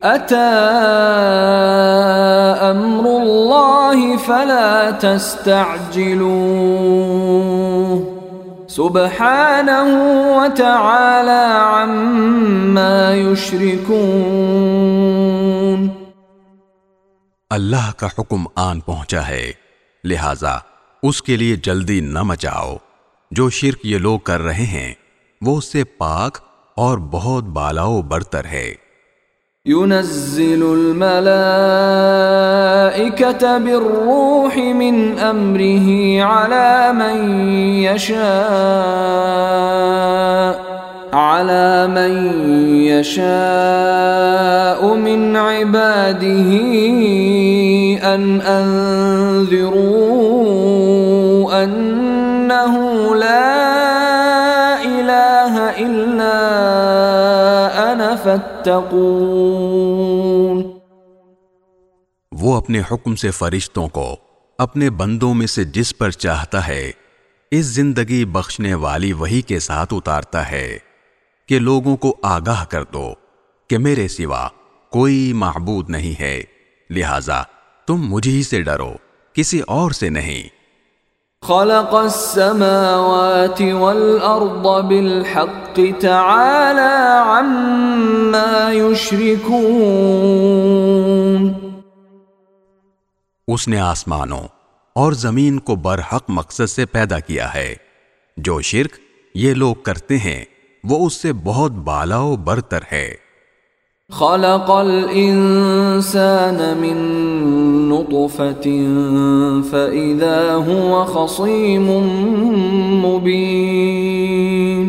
اتا امر اللہ فلا تستعجلوه سبحانه وتعالى عما يشركون اللہ کا حکم آن پہنچا ہے، لہذا اس کے لیے جلدی نہ مچاؤ۔ جو شرک یہ لوگ کر رہے ہیں، وہ اس سے پاک اور بہت بالاؤ برتر ہے۔ ينزل الملائكة بالروح من أمره على من يشاء، على من يشاء من عباده أن أنذروا أنه لا إله إلا أنا فاتقون. وہ اپنے حکم سے فرشتوں کو اپنے بندوں میں سے جس پر چاہتا ہے، اس زندگی بخشنے والی وہی کے ساتھ اتارتا ہے کہ لوگوں کو آگاہ کر دو کہ میرے سوا کوئی معبود نہیں ہے۔ لہذا تم مجھ ہی سے ڈرو، کسی اور سے نہیں۔ خلق السماوات والأرض بالحق تعالى عما يشركون۔ اس نے آسمانوں اور زمین کو برحق مقصد سے پیدا کیا ہے۔ جو شرک یہ لوگ کرتے ہیں وہ اس سے بہت بالا و برتر ہے۔ خلق الإنسان من نطفة فإذا هو خصيم مبين۔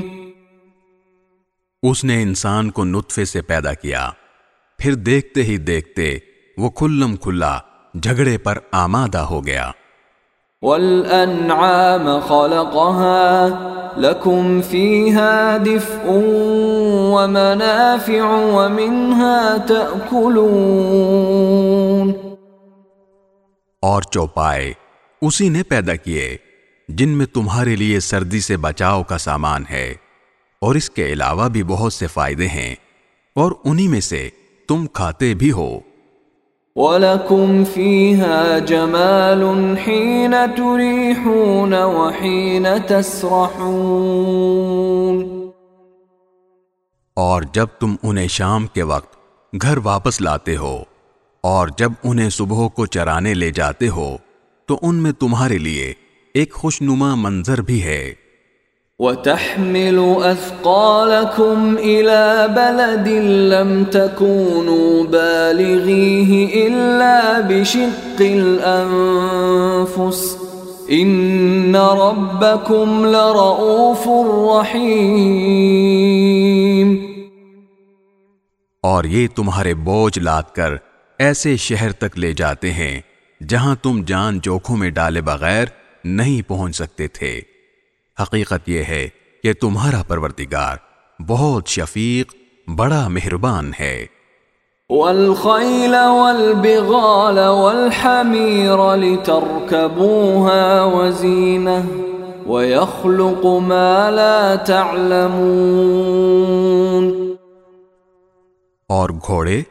اس نے انسان کو نطفے سے پیدا کیا۔ پھر دیکھتے ہی دیکھتے وہ کھلم کھلا جھگڑے پر آمادہ ہو گیا۔ والأنعام خلقها لكم فيها دفء ومنافع ومنها تأكلون۔ اور چوپائے اسی نے پیدا کیے جن میں تمہارے لیے سردی سے بچاؤ کا سامان ہے۔ اور اس کے علاوہ بھی بہت سے فائدے ہیں اور انہی میں سے تم کھاتے بھی ہو۔ وَلَكُمْ فِيهَا جَمَالٌ حِينَ تُرِيحُونَ وَحِينَ تَسْرَحُونَ اور جب تم انہیں شام کے وقت گھر واپس لاتے ہو اور جب انہیں صبح کو چرانے لے جاتے ہو تو ان میں تمہارے لیے ایک خوشنما منظر بھی ہے۔ وَتَحْمِلُ أَثْقَالَكُمْ إِلَى بَلَدٍ لَمْ تَكُونُوا بَالِغِيهِ إِلَّا بِشِقِّ الْأَنفُسِ. إِنَّ رَبَّكُمْ لَرَؤُوفٌ رَحِيمٌ. اور یہ تمہارے بوجھ لاد کر ایسے شہر تک لے جاتے ہیں جہاں تم جان جوکھوں میں ڈالے بغیر نہیں پہنچ سکتے تھے۔ حقیقت یہ ہے کہ تمہارا پروردگار بہت شفیق بڑا مہربان ہے۔ والخيل والبغال والحمير لتركبوها وزينة ويخلق ما لا تعلمون۔ اور گھوڑے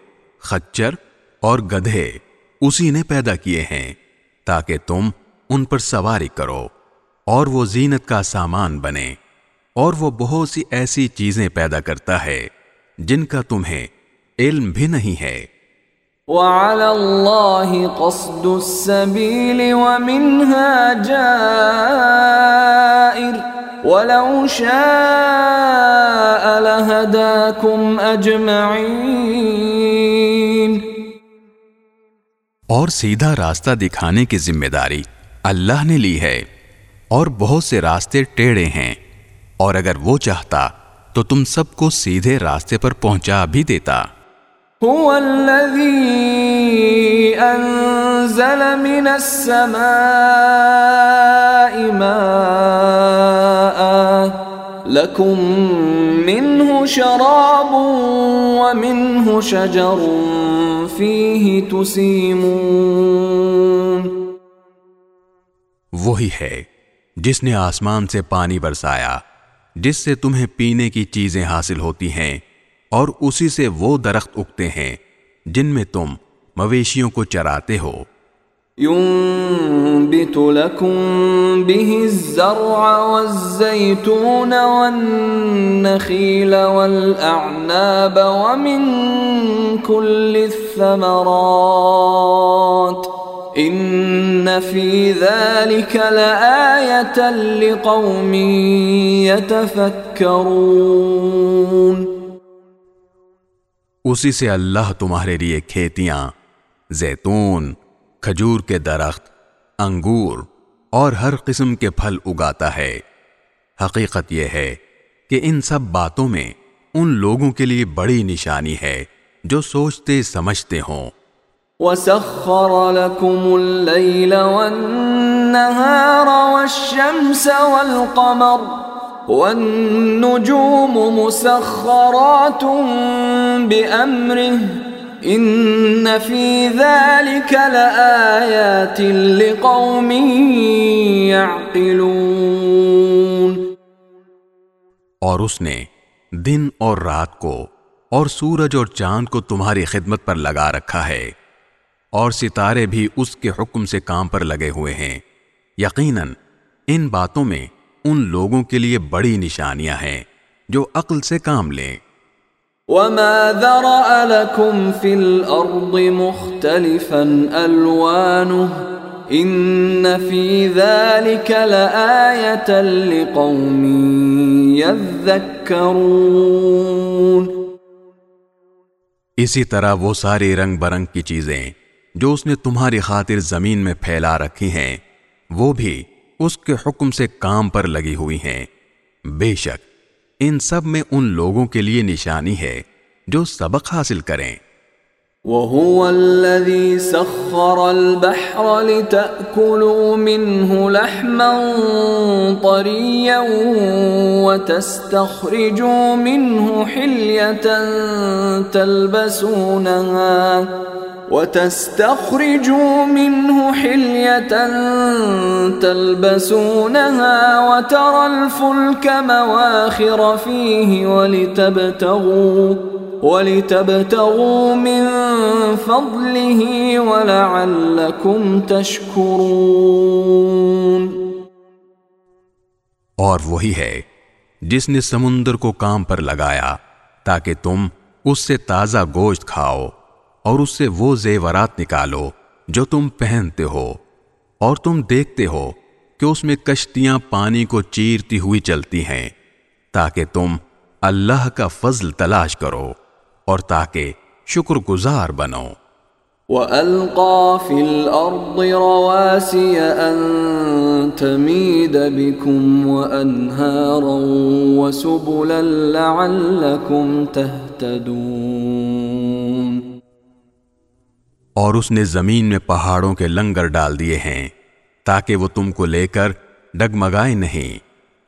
خچر اور گدھے اسی نے پیدا کیے ہیں تاکہ تم ان پر سواری کرو۔ اور وہ زینت کا سامان بنے اور وہ بہت سی ایسی چیزیں پیدا کرتا ہے جن کا تمہیں علم بھی نہیں ہے۔ وعلى الله قصد السبيل ومنها جائر ولو شاء لهداكم أجمعين. اور سیدھا راستہ دکھانے کی ذمہ داری اللہ نے لی ہے۔ اور بہت سے راستے ٹیڑے ہیں۔ اور اگر وہ چاہتا تو تم سب کو سیدھے راستے پر پہنچا بھی دیتا۔ هو أنزل من السماء ماء لكم منه شراب ومنه شجر فيه تسيمون۔ وہی ہے۔ جس نے آسمان سے پانی برسایا، جس سے تمہیں پینے کی چیزیں حاصل ہوتی ہیں، اور اسی سے وہ درخت اگتے ہیں، جن میں تم مویشیوں کو چراتے ہو۔ ينبت لكم به الزرع والزيتون والنخيل والأعناب ومن كل الثمرات إن في ذلك لآية لقوم يتفكرون اسی سے اللہ تمہارے لیے کھیتیاں، زیتون، کھجور کے درخت، انگور اور ہر قسم کے پھل اگاتا ہے۔ حقیقت یہ ہے کہ ان سب باتوں میں ان لوگوں کے لیے بڑی نشانی ہے جو سوچتے سمجھتے ہوں۔ وسخر لكم الليل والنهار والشمس والقمر والنجوم مسخرات بأمره إن في ذلك لآيات لقوم يعقلون اور اس نے دن اور رات کو اور سورج اور چاند کو تمہاری خدمت پر لگا رکھا ہے۔ اور ستارے بھی اس کے حکم سے کام پر لگے ہوئے ہیں۔ یقیناً ان باتوں میں ان لوگوں کے لیے بڑی نشانیاں ہیں جو عقل سے کام لیں۔ وما ذرأ لكم في الأرض مختلفا ألوانه إن في ذلك لآية لقوم يذكرون۔ اسی طرح وہ ساری رنگ برنگ کی چیزیں جو اس نے تمہاری خاطر زمین میں پھیلا رکھی ہیں، وہ بھی اس کے حکم سے کام پر لگی ہوئی ہیں۔ بے شک، ان سب میں ان لوگوں کے لیے نشانی ہے جو سبق حاصل کریں۔ وهو الذي سخر البحر لتأكلوا منه لحما طريا وتستخرجوا منه حلية تلبسونها وتستخرجوا منه حلية تلبسونها وترى الفلك مواخر فيه ولتبتغوا ولتبتغوا من فضله ولعلكم تشكرون. اور وہی ہے جس نے سمندر کو کام پر لگایا تاکہ تم اس سے تازہ گوشت کھاؤ۔ اور اس سے وہ زیورات نکالو جو تم پہنتے ہو، اور تم دیکھتے ہو کہ اس میں کشتیاں پانی کو چیرتی ہوئی چلتی ہیں، تاکہ تم اللہ کا فضل تلاش کرو اور تاکہ شکر گزار بنو۔ وَأَلْقَى فِي الْأَرْضِ رَوَاسِيَ أَن تَمِيدَ بِكُمْ وَأَنْهَارًا وَسُبُلًا لَعَلَّكُمْ تَهْتَدُونَ اور اس نے زمین میں پہاڑوں کے لنگر ڈال دیے ہیں تاکہ وہ تم کو لے کر ڈگمگائے نہیں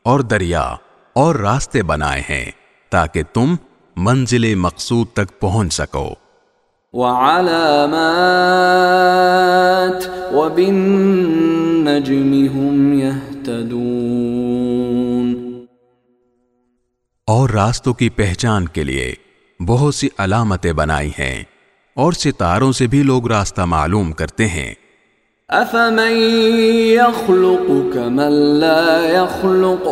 اور دریا اور راستے بنائے ہیں تاکہ تم منزل مقصود تک پہنچ سکو۔ وعلامات وبالنجم هم يهتدون اور راستوں کی پہچان کے لیے بہت سی علامتیں بنائی ہیں۔ اور ستاروں سے بھی لوگ راستہ معلوم کرتے ہیں۔ افمن يخلق كمن لا يخلق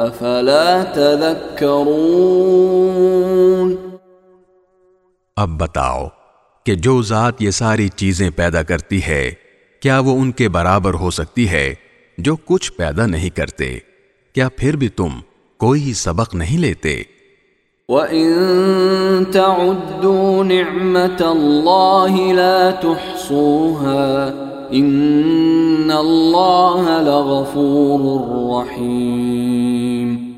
افلا تذكرون اب بتاؤ کہ جو ذات یہ ساری چیزیں پیدا کرتی ہے کیا وہ ان کے برابر ہو سکتی ہے جو کچھ پیدا نہیں کرتے؟ کیا پھر بھی تم کوئی سبق نہیں لیتے؟ وَإِن تَعُدُّوا نِعْمَةَ اللَّهِ لَا تُحْصُوهَا إِنَّ اللَّهَ لَغَفُورٌ رَحِيمٌ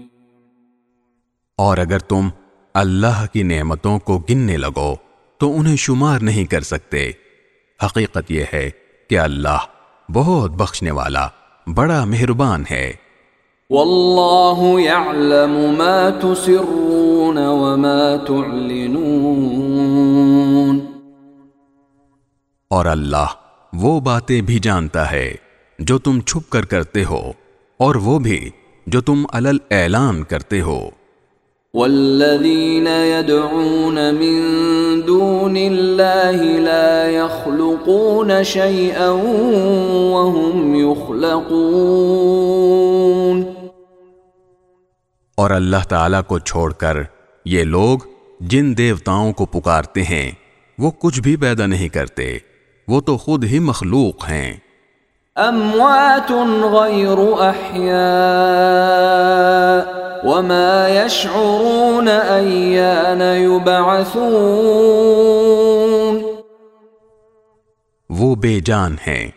اور اگر تم اللہ کی نعمتوں کو گننے لگو تو انہیں شمار نہیں کر سکتے۔ حقیقت یہ ہے کہ اللہ بہت بخشنے والا، بڑا مہربان ہے۔ واللہ يعلم ما تسرون وما تعلنون۔ اور اللہ وہ باتیں بھی جانتا ہے جو تم چھپ کر کرتے ہو اور وہ بھی جو تم علل اعلان کرتے ہو۔ والذین يدعون من دون اللہ لا يخلقون شيئا وهم يخلقون اور اللہ تعالی کو چھوڑ کر یہ لوگ جن دیوتاؤں کو پکارتے ہیں وہ کچھ بھی پیدا نہیں کرتے۔ وہ تو خود ہی مخلوق ہیں۔ اموات غیر احیاء وما يشعرون ایان یبعثون۔ وہ بے جان ہیں۔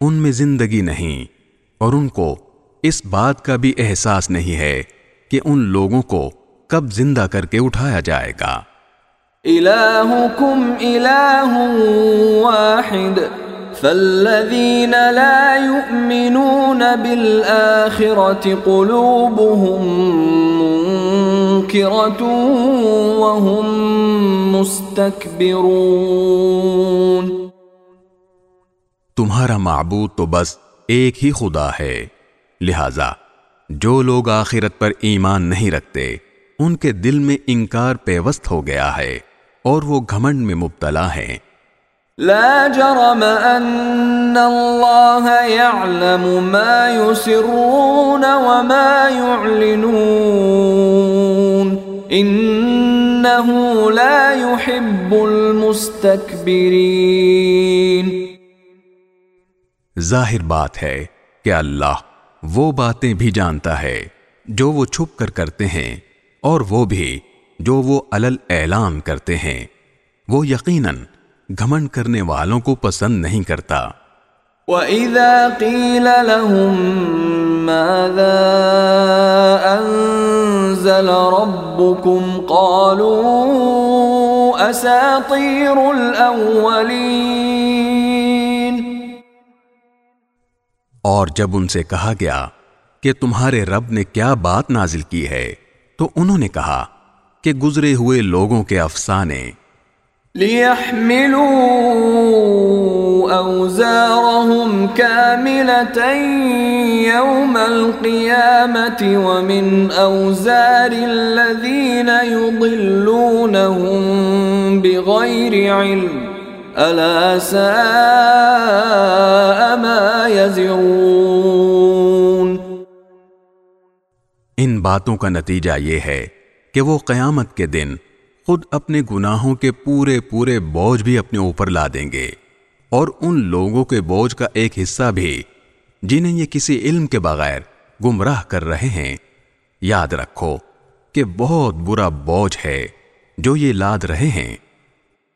ان میں زندگی نہیں اور ان کو اس بات کا بھی احساس نہیں ہے۔ کہ ان لوگوں کو کب زندہ کر کے اٹھایا جائے گا۔ الہکم الہ واحد فالذین لا یؤمنون بالآخرة قلوبهم منکرة وهم مستکبرون۔ تمہارا معبود تو بس ایک ہی خدا ہے لہذا جو لوگ آخرت پر ایمان نہیں رکھتے ان کے دل میں انکار پیوست ہو گیا ہے اور وہ گھمنڈ میں مبتلا ہیں۔ لا جرم ان اللہ يعلم ما يسرون وما يعلنون انه لا يحب المستكبرين ظاہر بات ہے کہ اللہ وہ باتیں بھی جانتا ہے، جو وہ چھپ کر کرتے ہیں، اور وہ بھی جو وہ علل اعلان کرتے ہیں۔ وہ یقیناً گھمنڈ کرنے والوں کو پسند نہیں کرتا۔ وَإِذَا قِيلَ لَهُم مَاذَا أَنزَلَ رَبُّكُمْ قَالُوا أَسَاطِيرُ الْأَوَّلِينَ اور جب ان سے کہا گیا کہ تمہارے رب نے کیا بات نازل کی ہے، تو انہوں نے کہا کہ گزرے ہوئے لوگوں کے افسانے۔ لِيَحْمِلُوا أَوْزَارَهُمْ كَامِلَةً يَوْمَ الْقِيَامَةِ وَمِنْ أَوْزَارِ الَّذِينَ يُضِلُّونَهُمْ بِغَيْرِ عِلْمٍ أَلَا سَاءَ مَا يَزِرُونَ؟ ان باتوں کا نتیجہ یہ ہے کہ وہ قیامت کے دن خود اپنے گناہوں کے پورے پورے بوجھ بھی اپنے اوپر لا دیں گے اور ان لوگوں کے بوجھ کا ایک حصہ بھی جنہیں یہ کسی علم کے بغیر گمراہ کر رہے ہیں۔ یاد رکھو کہ بہت برا بوجھ ہے جو یہ لاد رہے ہیں۔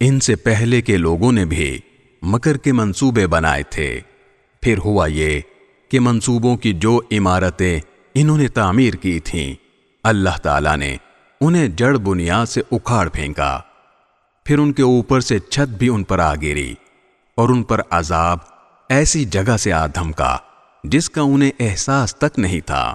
ان سے پہلے کے لوگوں نے بھی مکر کے منصوبے بنائے تھے۔ پھر ہوا یہ کہ منصوبوں کی جو عمارتیں انہوں نے تعمیر کی تھیں، اللہ تعالی نے انہیں جڑ بنیاد سے اکھاڑ پھینکا۔ پھر ان کے اوپر سے چھت بھی ان پر آ گری اور ان پر عذاب ایسی جگہ سے آ دھمکا جس کا انہیں احساس تک نہیں تھا۔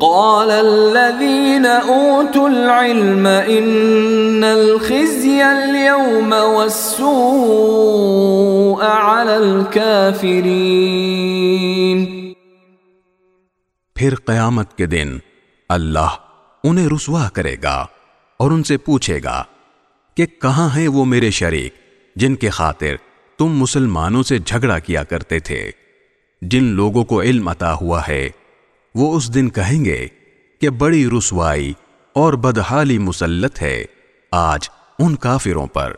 قال الذين أوتوا العلم إن الخزي اليوم والسوء على الكافرين. پھر قیامت کے دن اللہ انہیں رسوا کرے گا اور ان سے پوچھے گا کہ کہاں ہیں وہ میرے شریک جن کے خاطر تم مسلمانوں سے جھگڑا کیا کرتے تھے، جن لوگوں کو علم عطا ہوا ہے۔ وہ اس دن کہیں گے کہ بڑی رسوائی اور بدحالی مسلط ہے آج ان کافروں پر۔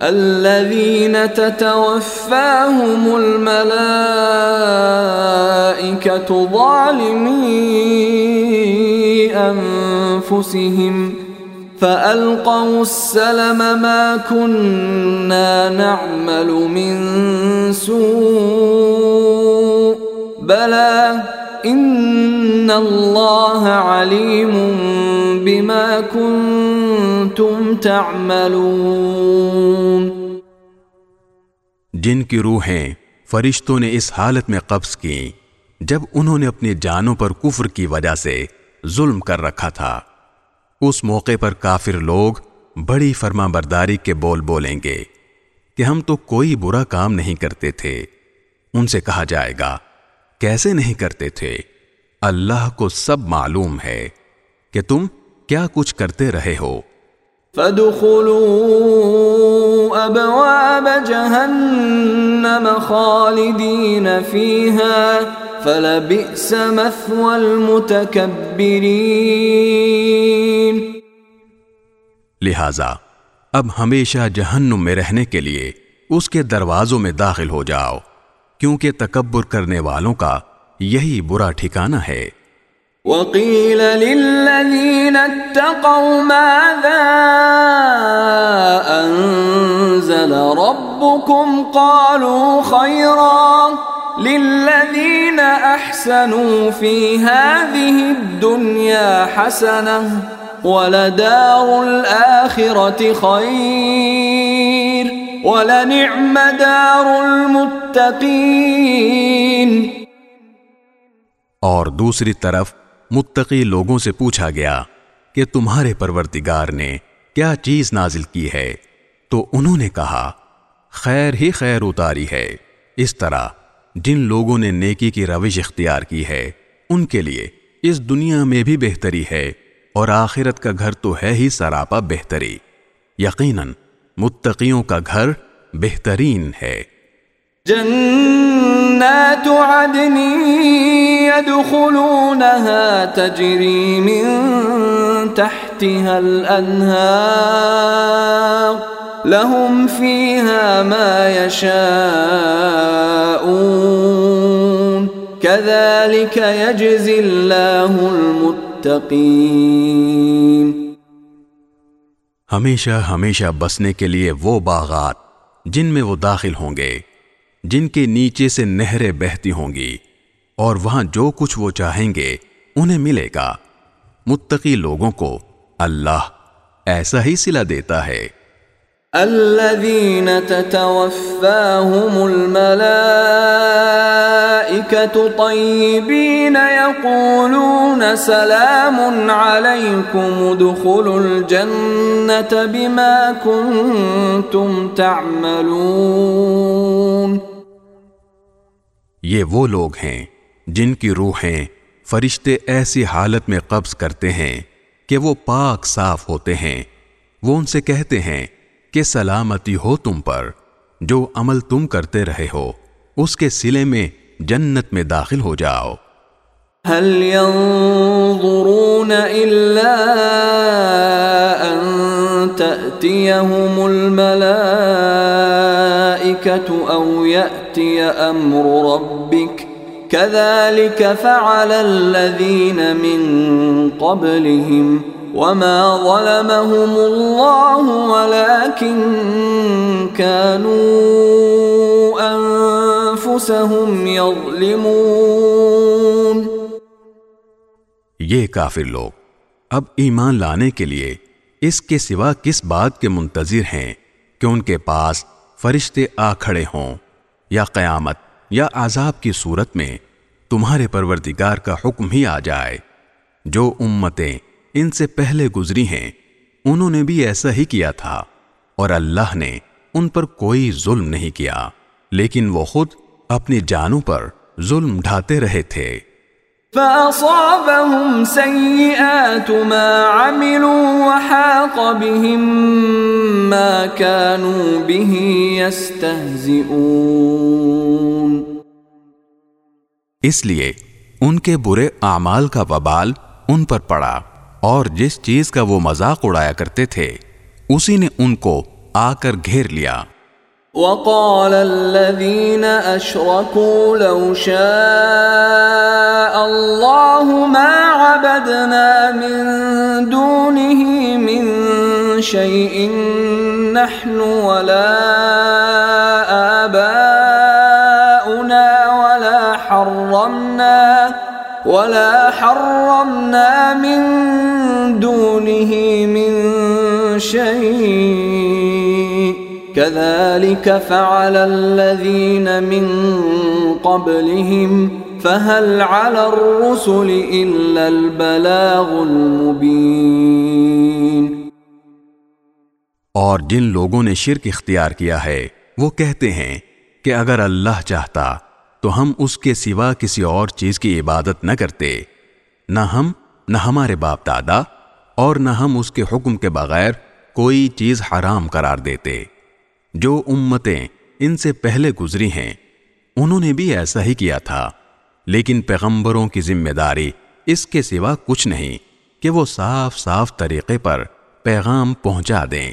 الذين تتوفاهم الملائكة ظالمي أنفسهم فألقوا السلم ما كنا نعمل من سوء بلى إن الله عليم بما كنتم تعملون جن کی روحیں فرشتوں نے اس حالت میں قبض کی، جب انہوں نے اپنی جانوں پر کفر کی وجہ سے ظلم کر رکھا تھا، اس موقع پر کافر لوگ بڑی فرما برداری کے بول بولیں گے کہ ہم تو کوئی برا کام نہیں کرتے تھے۔ ان سے کہا جائے گا کیسے نہیں کرتے تھے؟ اللہ کو سب معلوم ہے کہ تم کیا کچھ کرتے رہے ہو۔ فادخلوا ابواب جهنم خالدين فيها فلبئس مثوى المتكبرين۔ لہذا اب ہمیشہ جہنم میں رہنے کے لیے اس کے دروازوں میں داخل ہو جاؤ۔ کیونکہ تکبر کرنے والوں کا یہی برا ٹھکانہ ہے۔ وقيل للذين اتقوا ماذا أنزل ربكم قالوا خيرا للذين أحسنوا في هذه الدنيا حسنة ولدار الآخرة خير ولنعم دار المتقين اور دوسری طرف متقی لوگوں سے پوچھا گیا کہ تمہارے پروردگار نے کیا چیز نازل کی ہے؟ تو انہوں نے کہا، خیر ہی خیر اتاری ہے۔ اس طرح جن لوگوں نے نیکی کی روش اختیار کی ہے، ان کے لیے اس دنیا میں بھی بہتری ہے اور آخرت کا گھر تو ہے ہی سراپا بہتری۔ یقیناً متقیوں کا گھر بہترین ہے۔ جنات عدن يدخلونها تجري من تحتها الأنهار لهم فيها ما يشاءون كذلك يجزي الله المتقين ہمیشہ ہمیشہ بسنے کے لیے وہ باغات جن میں وہ داخل ہوں گے، جن کے نیچے سے نہریں بہتی ہوں گی، اور وہاں جو کچھ وہ چاہیں گے، انہیں ملے گا۔ متقی لوگوں کو اللہ ایسا ہی سلا دیتا ہے۔ الذين تتوفاهم الملائكة طيبين يقولون سلام عليكم ادخلوا الجنة بما كنتم تعملون یہ وہ لوگ ہیں جن کی روحیں فرشتے ایسی حالت میں قبض کرتے ہیں کہ وہ پاک صاف ہوتے ہیں وہ ان سے کہتے ہیں کہ سلامتی ہو تم پر، جو عمل تم کرتے رہے ہو، اس کے سلے میں جنت میں داخل ہو جاؤ۔ هل ينظرون إلا أن تأتيهم الملائكة أو يأتي أمر ربك كذلك فعل الذين من قبلهم وما ظلمهم الله ولكن كانوا أنفسهم يظلمون یہ کافر لوگ، اب ایمان لانے کے لیے اس کے سوا کس بات کے منتظر ہیں کہ ان کے پاس فرشتے آ کھڑے ہوں یا قیامت یا عذاب کی صورت میں تمہارے پروردگار کا حکم ہی آ جائے، جو امتیں ان سے پہلے گزری ہیں انہوں نے بھی ایسا ہی کیا تھا۔ اور اللہ نے ان پر کوئی ظلم نہیں کیا لیکن وہ خود اپنی جانوں پر ظلم ڈھاتے رہے تھے۔ فأصابهم سيئات ما عملوا وحاق بهم ما كانوا به يستهزئون۔ اس لیے ان کے برے اعمال کا وبال ان پر پڑا۔ اور جس چیز کا وہ مذاق اڑایا کرتے تھے، اسی نے ان کو آ کر گھیر لیا۔ وقال الذين أشركوا لو شاء الله ما عبدنا من دونه من شيء، نحن ولا آباؤنا ولا حرمنا ولا حرمنا من دونه من شيء. كذلك فعل الذين من قبلهم. فهل على الرسل إلا البلاغ المبين. اور جن لوگوں نے شرک اختیار کیا ہے، وہ کہتے ہیں کہ اگر اللہ چاہتا تو ہم اس کے سوا کسی اور چیز کی عبادت نہ کرتے۔ نہ ہم، نہ ہمارے باپ دادا، اور نہ ہم اس کے حکم کے بغیر کوئی چیز حرام قرار دیتے۔ جو امتیں ان سے پہلے گزری ہیں، انہوں نے بھی ایسا ہی کیا تھا۔ لیکن پیغمبروں کی ذمہ داری اس کے سوا کچھ نہیں کہ وہ صاف صاف طریقے پر پیغام پہنچا دیں۔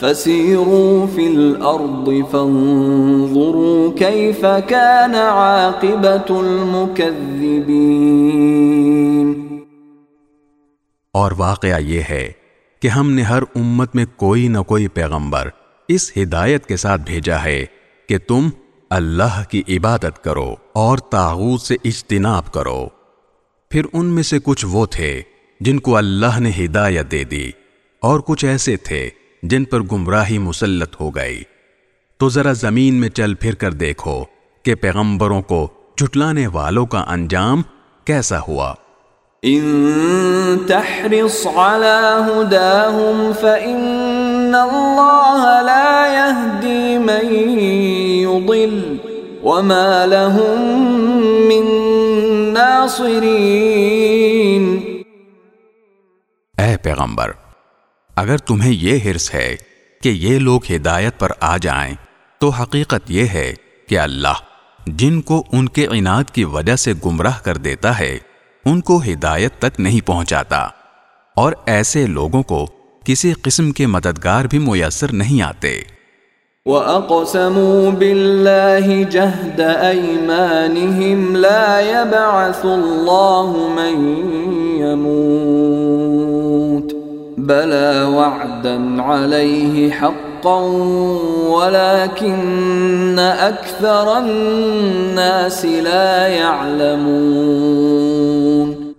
فسيروا في الأرض فانظروا كيف كان عاقبة المكذبين. اور واقعہ یہ ہے کہ ہم نے ہر امت میں کوئی نہ کوئی پیغمبر اس ہدایت کے ساتھ بھیجا ہے کہ تم اللہ کی عبادت کرو اور تاغوت سے اجتناب کرو۔ پھر ان میں سے کچھ وہ تھے جن کو اللہ نے ہدایت دے دی اور کچھ ایسے تھے جن پر گمراہی مسلط ہو گئی۔ تو ذرا زمین میں چل پھر کر دیکھو کہ پیغمبروں کو جھٹلانے والوں کا انجام کیسا ہوا۔ ان تحرص على هداهم فإن الله لا يهدي من يضل وما لهم من ناصرين اے پیغمبر اگر تمہیں یہ حرص ہے کہ یہ لوگ ہدایت پر آ جائیں، تو حقیقت یہ ہے کہ اللہ جن کو ان کے عناد کی وجہ سے گمراہ کر دیتا ہے، ان کو ہدایت تک نہیں پہنچاتا۔ اور ایسے لوگوں کو کسی قسم کے مددگار بھی میسر نہیں آتے۔ وَأَقْسَمُوا بِاللَّهِ جَهْدَ أَيْمَانِهِمْ لَا يَبْعَثُ اللَّهُ مَن يَمُوتُ۔ بَلَى وَعْدًا عَلَيْهِ حَقًّا وَلَكِنَّ أَكْثَرَ النَّاسِ لَا يَعْلَمُونَ.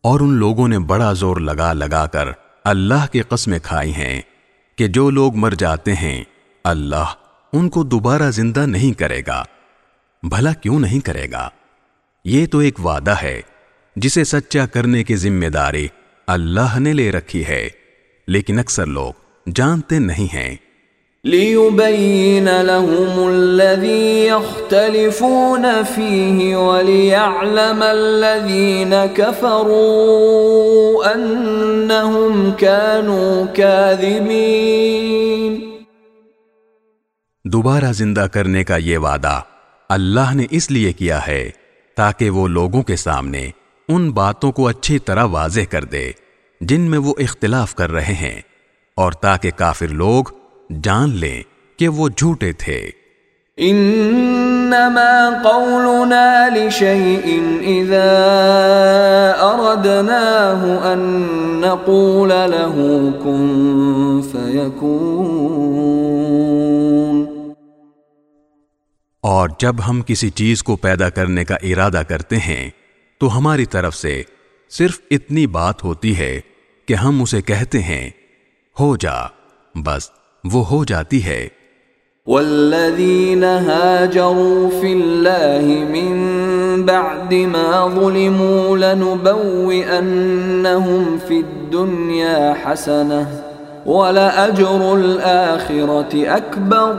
اور ان لوگوں نے بڑا زور لگا لگا کر اللہ کی قسمیں کھائی ہیں کہ جو لوگ مر جاتے ہیں، اللہ ان کو دوبارہ زندہ نہیں کرے گا، بھلا کیوں نہیں کرے گا؟ یہ تو ایک وعدہ ہے جسے سچا کرنے کی ذمہ داری اللہ نے لے رکھی ہے لیکن اکثر لوگ جانتے نہیں ہیں۔ لِيُبَيِّنَ لَهُمُ الَّذِي يَخْتَلِفُونَ فِيهِ وَلِيَعْلَمَ الَّذِينَ كَفَرُوا أَنَّهُمْ كَانُوا كَاذِبِينَ۔ دوبارہ زندہ کرنے کا یہ وعدہ اللہ نے اس لیے کیا ہے تاکہ وہ لوگوں کے سامنے ان باتوں کو اچھی طرح واضح کر دے جن میں وہ اختلاف کر رہے ہیں اور تاکہ کافر لوگ جان لیں کہ وہ جھوٹے تھے۔ انما قولنا لشيء اذا اردناه ان نقول له كن فيكون اور جب ہم کسی چیز کو پیدا کرنے کا ارادہ کرتے ہیں تو ہماری طرف سے صرف اتنی بات ہوتی ہے کہ ہم اسے کہتے ہیں، ہو جا، بس وہ ہو جاتی ہے۔ والذين هاجروا في الله من بعد ما ظلموا لنبوئنهم في الدنيا حسنة ولأجر الآخرة أكبر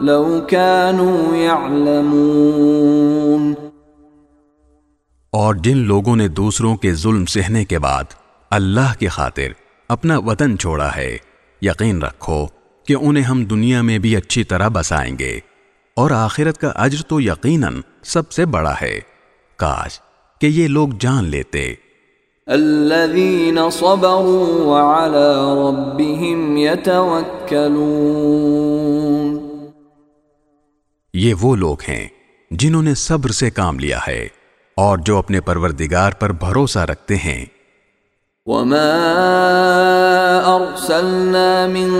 لو كانوا يعلمون۔ اور جن لوگوں نے دوسروں کے ظلم سہنے کے بعد اللہ کی خاطر اپنا وطن چھوڑا ہے یقین رکھو کہ انہیں ہم دنیا میں بھی اچھی طرح بسائیں گے۔ اور آخرت کا اجر تو یقیناً سب سے بڑا ہے۔ کاش کہ یہ لوگ جان لیتے۔ الذين صبروا وعلى ربهم يتوكلون یہ وہ لوگ ہیں جنہوں نے صبر سے کام لیا ہے۔ اور جو اپنے پروردگار پر بھروسہ رکھتے ہیں۔ وما ارسلنا من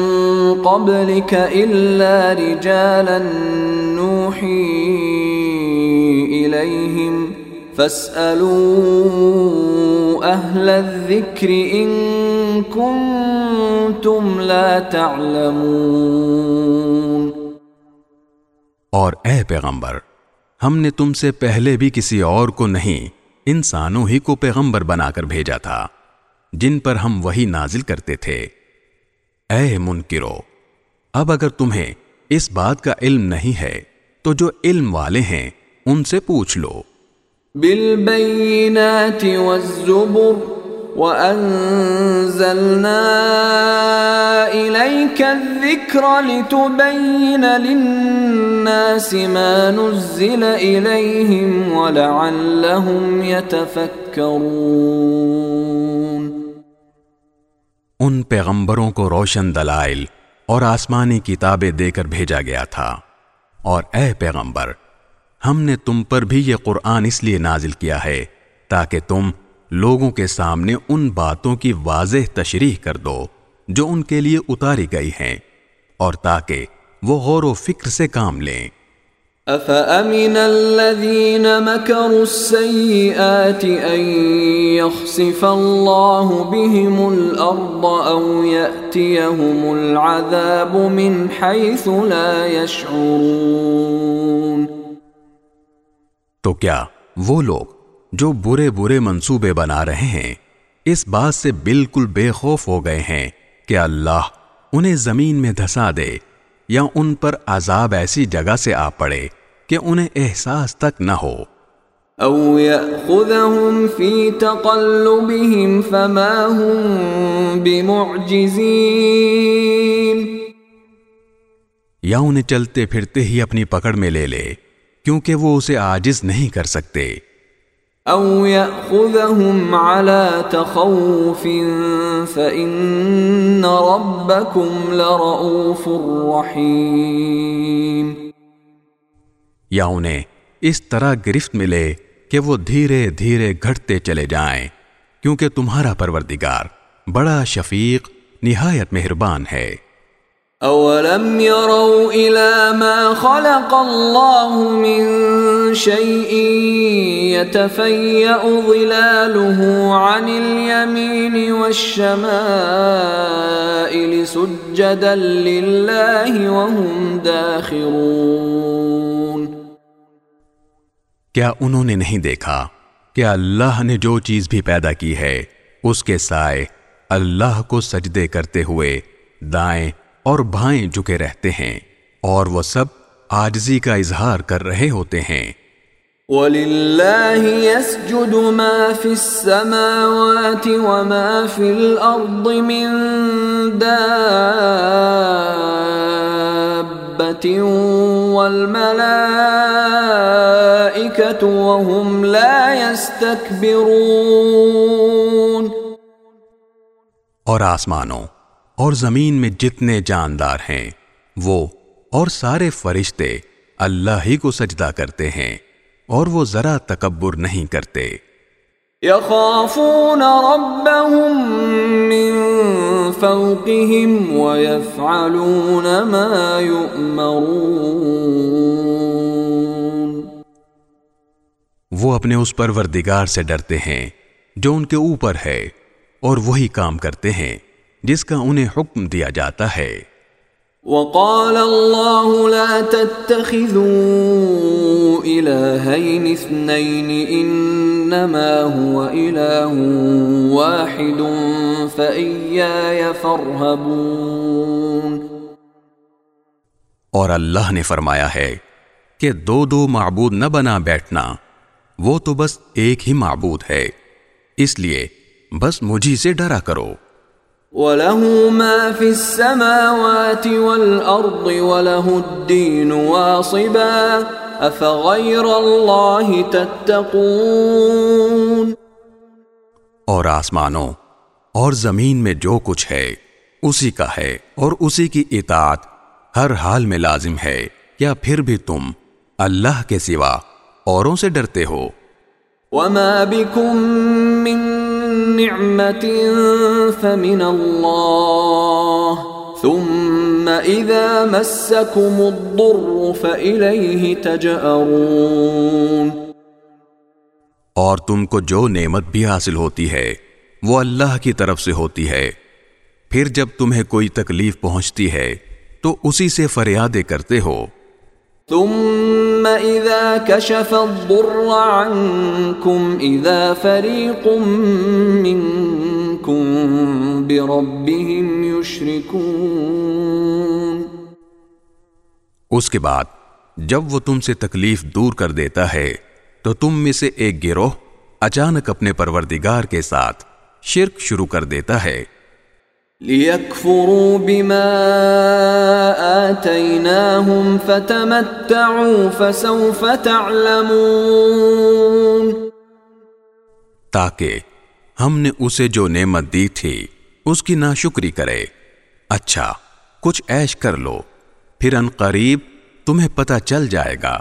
قبلك الا رجالا نوحي اليهم فاسالوا اهل الذكر ان كنتم لا تعلمون۔ اور اے پیغمبر ہم نے تم سے پہلے بھی کسی اور کو نہیں، انسانوں ہی کو پیغمبر بنا کر بھیجا تھا، جن پر ہم وہی نازل کرتے تھے۔ اے منکرو، اب اگر تمہیں اس بات کا علم نہیں ہے، تو جو علم والے ہیں، ان سے پوچھ لو۔ بالبينات والزبر۔ وأنزلنا إليك الذكر لتبين للناس ما نزل إليهم ولعلهم يتفكرون ان پیغمبروں کو روشن دلائل اور آسمانی کتابیں دے کر بھیجا گیا تھا۔ اور اے پیغمبر، ہم نے تم پر بھی یہ قرآن اس لیے نازل کیا ہے تاکہ تم لوگوں کے سامنے ان باتوں کی واضح تشریح کر دو جو ان کے لیے اتاری گئی ہیں اور تاکہ وہ غور و فکر سے کام لیں۔ أفأمن الذين مكروا السيئات أن يخسف الله بهم الأرض أو يأتيهم العذاب من حيث لا يشعرون۔ تو کیا وہ لوگ جو برے برے منصوبے بنا رہے ہیں اس بات سے بالکل بے خوف ہو گئے ہیں کہ اللہ انہیں زمین میں دھسا دے یا ان پر عذاب ایسی جگہ سے آ پڑے کہ انہیں احساس تک نہ ہو۔ او يأخذهم في تقلبهم فما هم بمعجزين یا انہیں چلتے پھرتے ہی اپنی پکڑ میں لے لے کیونکہ وہ اسے عاجز نہیں کر سکتے۔ او يأخذهم على تخوف فإن ربكم لرؤوف رحيم یا انہیں اس طرح گرفت ملے کہ وہ دھیرے دھیرے گھٹتے چلے جائیں، کیونکہ تمہارا پروردگار بڑا شفیق، نہایت مہربان ہے۔ اولم يروا الى ما خلق الله من شيء يتفيأ ظلاله عن اليمين والشمائل سجدا لله وهم داخرون کیا انہوں نے نہیں دیکھا کہ اللہ نے جو چیز بھی پیدا کی ہے، اس کے سائے اللہ کو سجدے کرتے ہوئے دائیں اور بھائیں جھکے رہتے ہیں اور وہ سب آجزی کا اظہار کر رہے ہوتے ہیں۔ وَلِلَّهِ يَسْجُدُ مَا فِي السَّمَاوَاتِ وَمَا فِي الْأَرْضِ مِن دَابَّةٍ وَالْمَلَائِكَةُ وَهُمْ لَا يَسْتَكْبِرُونَ۔ اور آسمانوں اور زمین میں جتنے جاندار ہیں وہ اور سارے فرشتے اللہ ہی کو سجدہ کرتے ہیں اور وہ ذرا تکبر نہیں کرتے۔ يخافون ربهم من فوقهم ويفعلون ما يؤمرون وہ اپنے اس پروردگار سے ڈرتے ہیں جو ان کے اوپر ہے اور وہی کام کرتے ہیں۔ جس کا انہیں حکم دیا جاتا ہے۔ وقال الله لا تتخذوا إلهين اثنين إنما هو إله واحد فإياي فارهبون۔ اور اللہ نے فرمایا ہے کہ دو دو معبود نہ بنا بیٹھنا وہ تو بس ایک ہی معبود ہے۔ اس لیے بس مجھی سے ڈرا کرو۔ وله ما في السماوات والأرض وله الدين واصبا أفغير الله تتقون اور آسمانوں اور زمین میں جو کچھ ہے اسی کا ہے اور اسی کی اطاعت ہر حال میں لازم ہے۔ یا پھر بھی تم اللہ کے سوا اوروں سے ڈرتے ہو۔ وما بكم من نعمة فمن الله ثم إذا مسكم الضر فإليه تجأرون۔ اور تم کو جو نعمت بھی حاصل ہوتی ہے، وہ اللہ کی طرف سے ہوتی ہے۔ پھر جب تمہیں کوئی تکلیف پہنچتی ہے، تو اسی سے فریادیں کرتے ہو۔ ثم اذا كشف الضر عنكم اذا فريق منكم بربهم يشركون. اس کے بعد جب وہ تم سے تکلیف دور کر دیتا ہے، تو تم میں سے ایک گروہ اچانک اپنے پروردگار کے ساتھ شرک شروع کر دیتا ہے۔ لِيَكْفُرُوا بِمَا آتَيْنَاهُمْ فَتَمَتَّعُوا فَسَوْفَ تَعْلَمُونَ تاکہ ہم نے اسے جو نعمت دی تھی، اس کی ناشکری کرے۔ اچھا کچھ عیش کر لو، پھر ان قریب تمہیں پتہ چل جائے گا۔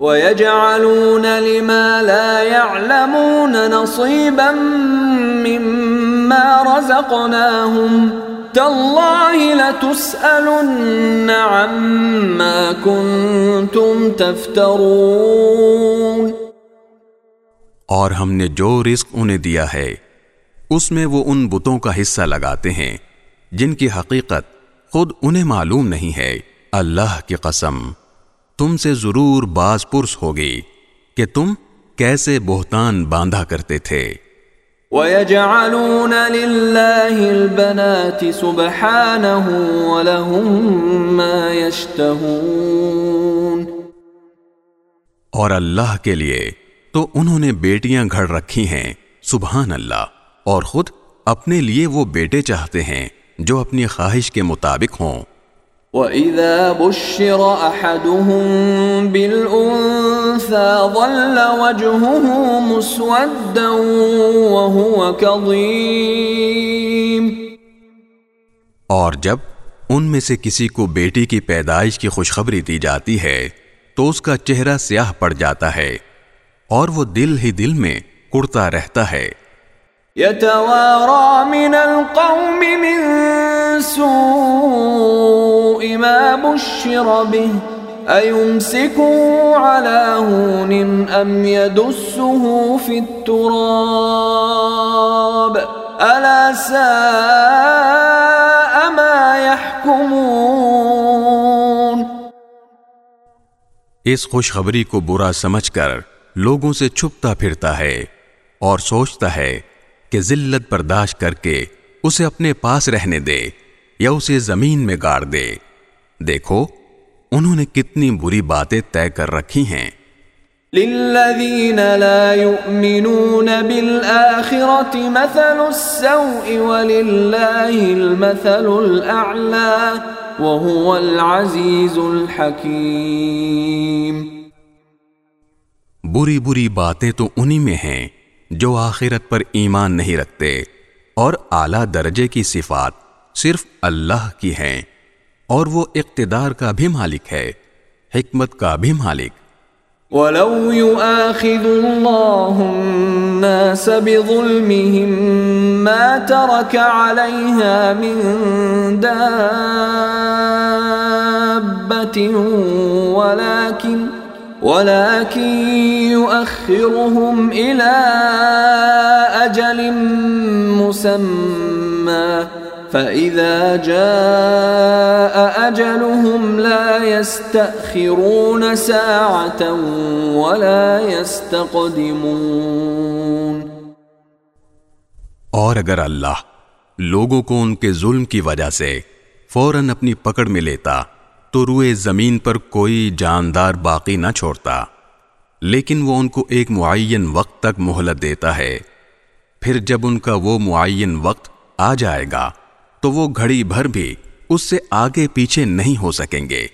وَيَجْعَلُونَ لِمَا لَا يَعْلَمُونَ نَصِيبًا مِّمَّا رَزَقْنَاهُمْ تَاللَّهِ لَتُسْأَلُنَّ عَمَّا كُنتُمْ تَفْتَرُونَ اور ہم نے جو رزق انہیں دیا ہے، اس میں وہ ان بتوں کا حصہ لگاتے ہیں، جن کی حقیقت خود انہیں معلوم نہیں ہے، اللہ کی قسم۔ تم سے ضرور باز پرس ہوگی کہ تم کیسے بہتان باندھا کرتے تھے۔ وَيَجْعَلُونَ لِلَّهِ الْبَنَاتِ سُبْحَانَهُ وَلَهُم مَّا يَشْتَهُونَ۔ اور اللہ کے لیے تو انہوں نے بیٹیاں گھڑ رکھی ہیں سبحان اللہ۔ اور خود اپنے لیے وہ بیٹے چاہتے ہیں جو اپنی خواہش کے مطابق ہوں۔ وَإِذَا بُشِّرَ أَحَدُهُم بِالْأُنثَى ظَلَّ وَجْهُهُ مُسْوَدًّا وَهُوَ كَظِيمٌ۔ اور جب ان میں سے کسی کو بیٹی کی پیدائش کی خوشخبری دی جاتی ہے، تو اس کا چہرہ سیاہ پڑ جاتا ہے اور وہ دل ہی دل میں کڑتا رہتا ہے۔ يتوارى من القوم من سوء ما بشر به أيمسكه على هون أم يدسه في التراب؟ ألا ساء ما يحكمون؟ اس خوشخبری کو برا سمجھ کر لوگوں سے چھپتا پھرتا ہے اور سوچتا ہے کہ ذلت برداشت کر کے اسے اپنے پاس رہنے دے یا اسے زمین میں گاڑ دے۔ دیکھو انہوں نے کتنی بری باتیں طے کر رکھی ہیں۔ للذين لا يؤمنون بالآخرة مثل السوء ولله المثل الأعلى وهو العزيز الحكيم بری بری باتیں تو انہی میں ہیں۔ جو آخرت پر ایمان نہیں رکھتے اور اعلی درجے کی صفات صرف اللہ کی ہیں اور وہ اقتدار کا بھی مالک ہے، حکمت کا بھی مالک۔ ولو يؤاخذ الله الناس بظلمهم ما ترك عليها من دابة ولكن ولكن يؤخرهم إلى أجل مسمى فَإِذَا جَاءَ أَجَلُهُمْ لَا يَسْتَأْخِرُونَ سَاعَةً وَلَا يَسْتَقْدِمُونَ اور اگر اللہ لوگوں کو ان کے ظلم کی وجہ سے فوراً اپنی پکڑ میں لیتا تو روئے زمین پر کوئی جاندار باقی نہ چھوڑتا، لیکن وہ ان کو ایک معین وقت تک مہلت دیتا ہے۔ پھر جب ان کا وہ معین وقت آ جائے گا، تو وہ گھڑی بھر بھی اس سے آگے پیچھے نہیں ہو سکیں گے۔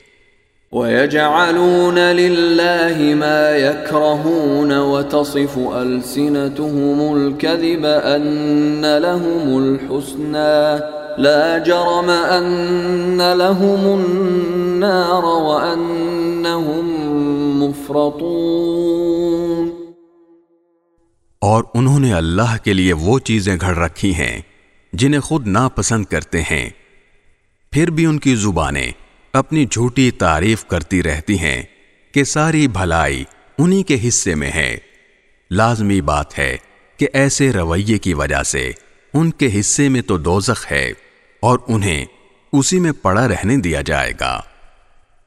وَيَجْعَلُونَ لِلَّهِ مَا يَكْرَهُونَ وَتَصِفُ أَلْسِنَتُهُمُ الْكَذِبَ أَنَّ لَهُمُ الْحُسْنَى لَا جَرَمَ أَنَّ لَهُمُ النَّارَ وَأَنَّهُمْ مُفْرَطُونَ اور انہوں نے اللہ کے لیے وہ چیزیں گھڑ رکھی ہیں جنہیں خود ناپسند کرتے ہیں۔ پھر بھی ان کی زبانیں اپنی جھوٹی تعریف کرتی رہتی ہیں کہ ساری بھلائی انہی کے حصے میں ہے۔ لازمی بات ہے کہ ایسے رویے کی وجہ سے ان کے حصے میں تو دوزخ ہے۔ اور انہیں اسی میں پڑا رہنے دیا جائے گا۔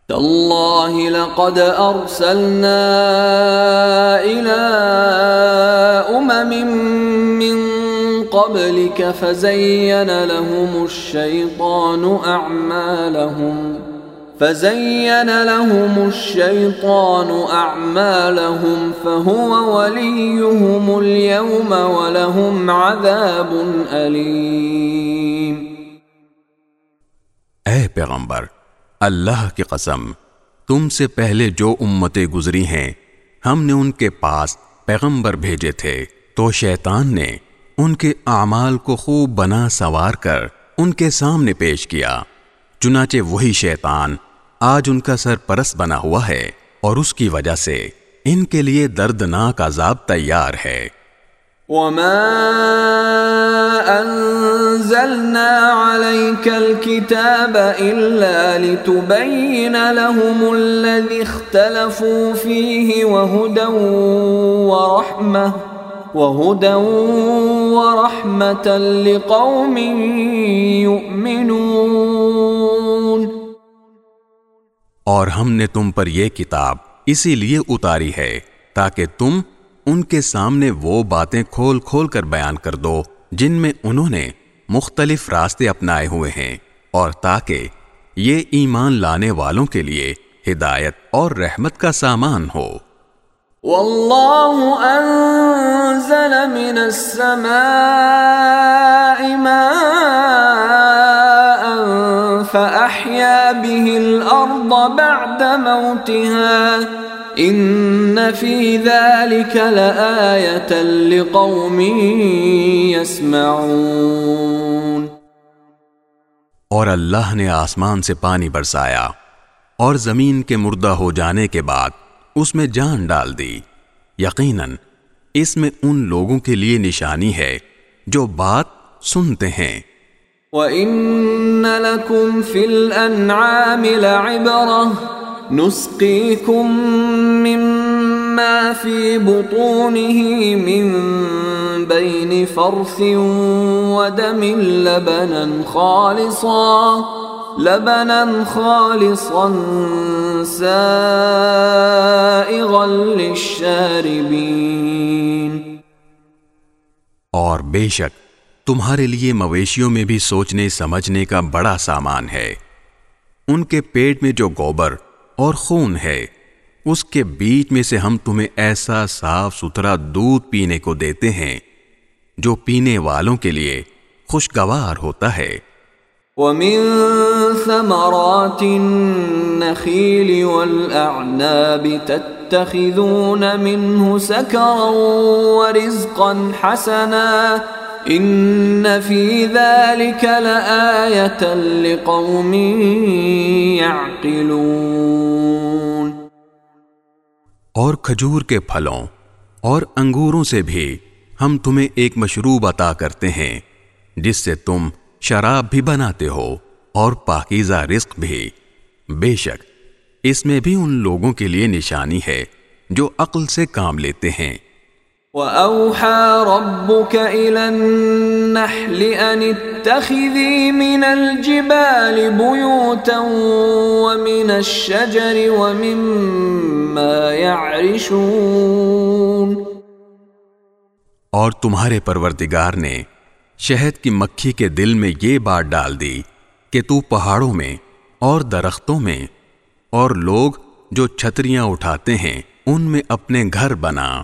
تالله لقد أرسلنا إلى أمم من قبلك فزين لهم الشيطان أعمالهم فزين لهم الشيطان أعمالهم فهو وليهم اليوم ولهم عذاب أليم اے پیغمبر، اللہ کی قسم، تم سے پہلے جو امتیں گزری ہیں، ہم نے ان کے پاس پیغمبر بھیجے تھے۔ تو شیطان نے ان کے اعمال کو خوب بنا سوار کر ان کے سامنے پیش کیا۔ چنانچہ وہی شیطان آج ان کا سر پرس بنا ہوا ہے اور اس کی وجہ سے ان کے لیے دردناک عذاب تیار ہے۔ وما انزلنا عليك الكتاب الا لتبين لهم الذي اختلفوا فيه وهدى ورحمه وهدى ورحمه لقوم يؤمنون. اور ہم نے تم پر یہ کتاب اسی لیے اتاری ہے تاکہ تم ان کے سامنے وہ باتیں کھول کھول کر بیان کر دو جن میں انہوں نے مختلف راستے اپنائے ہوئے ہیں اور تاکہ یہ ایمان لانے والوں کے لیے ہدایت اور رحمت کا سامان ہو۔ واللہ انزل من السماء ماء فأحيا به الأرض بعد موتها ان فی ذلك لآیتا لقوم يسمعون اور اللہ نے آسمان سے پانی برسایا اور زمین کے مردہ ہو جانے کے بعد اس میں جان ڈال دی۔ یقیناً اس میں ان لوگوں کے لیے نشانی ہے جو بات سنتے ہیں۔ وَإِنَّ لَكُمْ فِي الْأَنْعَامِ لَعِبْرَةً نسقيكم مما في بطونه من بين فرث ودم لبنا خالصا لبنا خالصا سائغا للشاربين. اور بے شک تمہارے لیے مویشیوں میں بھی سوچنے سمجھنے کا بڑا سامان ہے۔ ان کے پیٹ میں جو گوبر اور خون ہے۔ اس کے بیچ میں سے ہم تمہیں ایسا صاف ستھرا دودھ پینے کو دیتے ہیں، جو پینے والوں کے لیے خوشگوار ہوتا ہے۔ وَمِن ثَمَرَاتِ النَّخِيلِ وَالْأَعْنَابِ تَتَّخِذُونَ مِنْهُ سَكَرًا وَرِزْقًا حَسَنًا ان فی ذلك لآیتا لقوم يعقلون اور کھجور کے پھلوں اور انگوروں سے بھی ہم تمہیں ایک مشروب عطا کرتے ہیں، جس سے تم شراب بھی بناتے ہو اور پاکیزہ رزق بھی۔ بے شک، اس میں بھی ان لوگوں کے لیے نشانی ہے جو عقل سے کام لیتے ہیں۔ وَأَوْحَى رَبُّكَ إِلَى النَّحْلِ أَنِ اتَّخِذِي مِنَ الْجِبَالِ بُيُوتًا وَمِنَ الشَّجَرِ وَمِمَّا يَعْرِشُونَ اور تمہارے پروردگار نے شہد کی مکھی کے دل میں یہ بات ڈال دی کہ تو پہاڑوں میں اور درختوں میں اور لوگ جو چھتریاں اٹھاتے ہیں، ان میں اپنے گھر بنا۔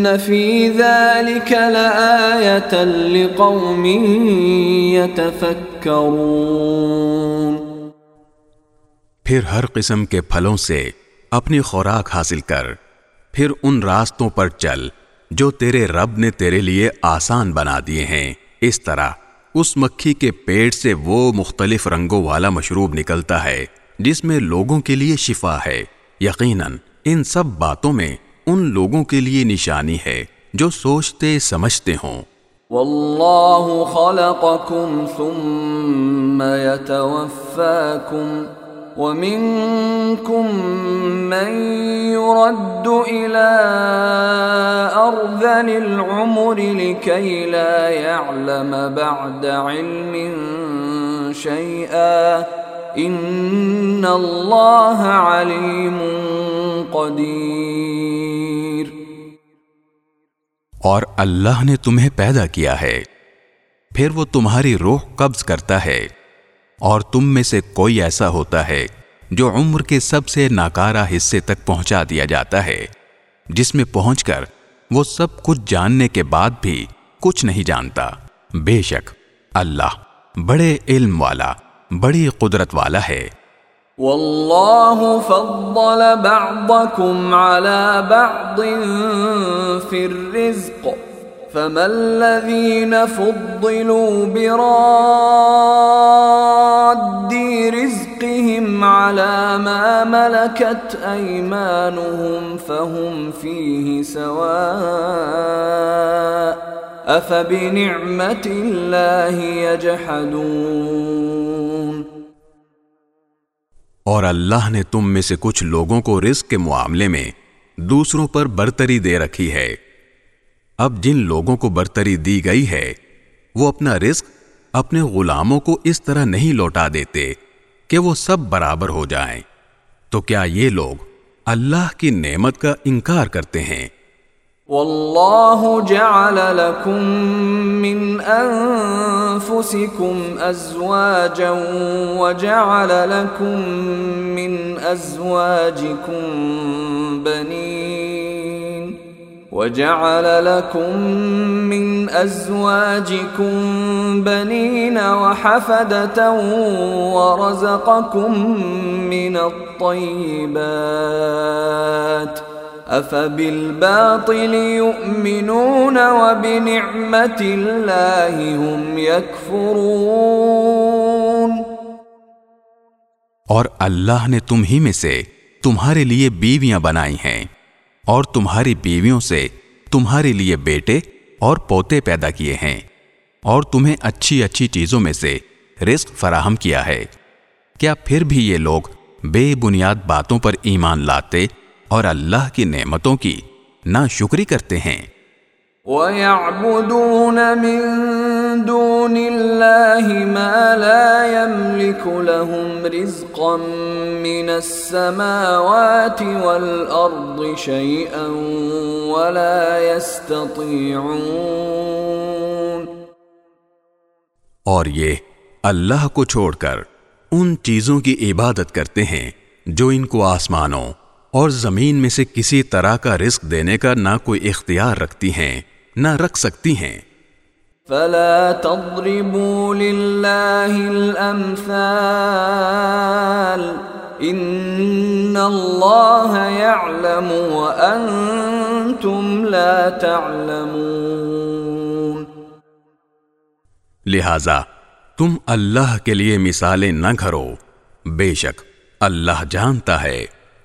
ان فی ذلك لآیتا لقوم یتفکرون پھر ہر قسم کے پھلوں سے اپنی خوراک حاصل کر، پھر ان راستوں پر چل جو تیرے رب نے تیرے لیے آسان بنا دیے ہیں۔ اس طرح اس مکھی کے پیٹ سے وہ مختلف رنگوں والا مشروب نکلتا ہے جس میں لوگوں کے لیے شفا ہے۔ یقیناً ان سب باتوں میں ان لوگوں کے لیے نشانی ہے جو سوچتے، سمجھتے ہوں۔ واللہ خلقکم ثم يتوفاکم ومنكم من يرد إلى أرذل العمر لكي لا يعلم بعد علم شيئا ان اللہ علیم قدیر اور اللہ نے تمہیں پیدا کیا ہے، پھر وہ تمہاری روح قبض کرتا ہے، اور تم میں سے کوئی ایسا ہوتا ہے جو عمر کے سب سے ناکارہ حصے تک پہنچا دیا جاتا ہے، جس میں پہنچ کر وہ سب کچھ جاننے کے بعد بھی کچھ نہیں جانتا۔ بے شک، اللہ بڑے علم والا بڑی قدرت والا ہے۔ واللہ فضل بعضکم على بعض في الرزق فما الذين فضلوا براد رزقهم على ما ملكت أيمانهم فهم فيه سواء افبنعمت اللہ یجحدون اور اللہ نے تم میں سے کچھ لوگوں کو رزق کے معاملے میں دوسروں پر برتری دے رکھی ہے۔ اب جن لوگوں کو برتری دی گئی ہے، وہ اپنا رزق اپنے غلاموں کو اس طرح نہیں لوٹا دیتے کہ وہ سب برابر ہو جائیں۔ تو کیا یہ لوگ اللہ کی نعمت کا انکار کرتے ہیں؟ والله جعل لكم من انفسكم ازواجا وجعل لكم من ازواجكم بنين وجعل لكم من ازواجكم بنين وحفدة ورزقكم من الطيبات افبالباطل يؤمنون وبنعمت اللہ هم يكفرون؟ اور اللہ نے تم ہی میں سے تمہارے لیے بیویاں بنائی ہیں اور تمہاری بیویوں سے تمہارے لیے بیٹے اور پوتے پیدا کیے ہیں اور تمہیں اچھی اچھی چیزوں میں سے رزق فراہم کیا ہے۔ کیا پھر بھی یہ لوگ بے بنیاد باتوں پر ایمان لاتے اور اللہ کی نعمتوں کی نہ شکری کرتے ہیں۔ وَيَعْبُدُونَ مِن دُونِ اللَّهِ مَا لَا يَمْلِكُ لَهُمْ رِزْقًا مِنَ السَّمَاوَاتِ وَالْأَرْضِ شَيْئًا وَلَا يَسْتَطِيعُونَ۔ اور یہ اللہ کو چھوڑ کر ان چیزوں کی عبادت کرتے ہیں جو ان کو آسمانوں اور زمین میں سے کسی طرح کا رزق دینے کا نہ کوئی اختیار رکھتی ہیں نہ رکھ سکتی ہیں۔ فلا تضربوا لله الامثال ان اللہ يعلم وانتم لا تعلمون۔ لہذا تم اللہ کے لیے مثالیں نہ گھرو۔ بے شک اللہ جانتا ہے۔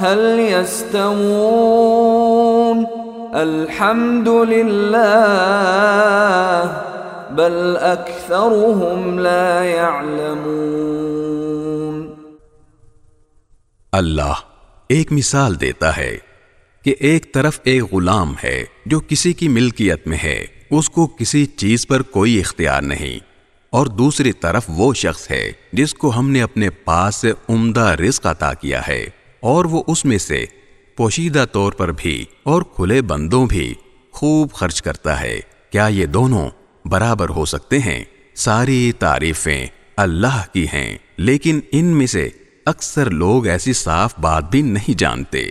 هل يستوون؟ الحمد لله بل اكثرهم لا يعلمون۔ اللہ ایک مثال دیتا ہے کہ ایک طرف ایک غلام ہے جو کسی کی ملکیت میں ہے، اس کو کسی چیز پر کوئی اختیار نہیں۔ اور دوسری طرف وہ شخص ہے جس کو ہم نے اپنے پاس سے عمدہ رزق عطا کیا ہے۔ اور وہ اس میں سے پوشیدہ طور پر بھی اور کھلے بندوں بھی خوب خرچ کرتا ہے۔ کیا یہ دونوں برابر ہو سکتے ہیں؟ ساری تعریفیں اللہ کی ہیں، لیکن ان میں سے اکثر لوگ ایسی صاف بات بھی نہیں جانتے۔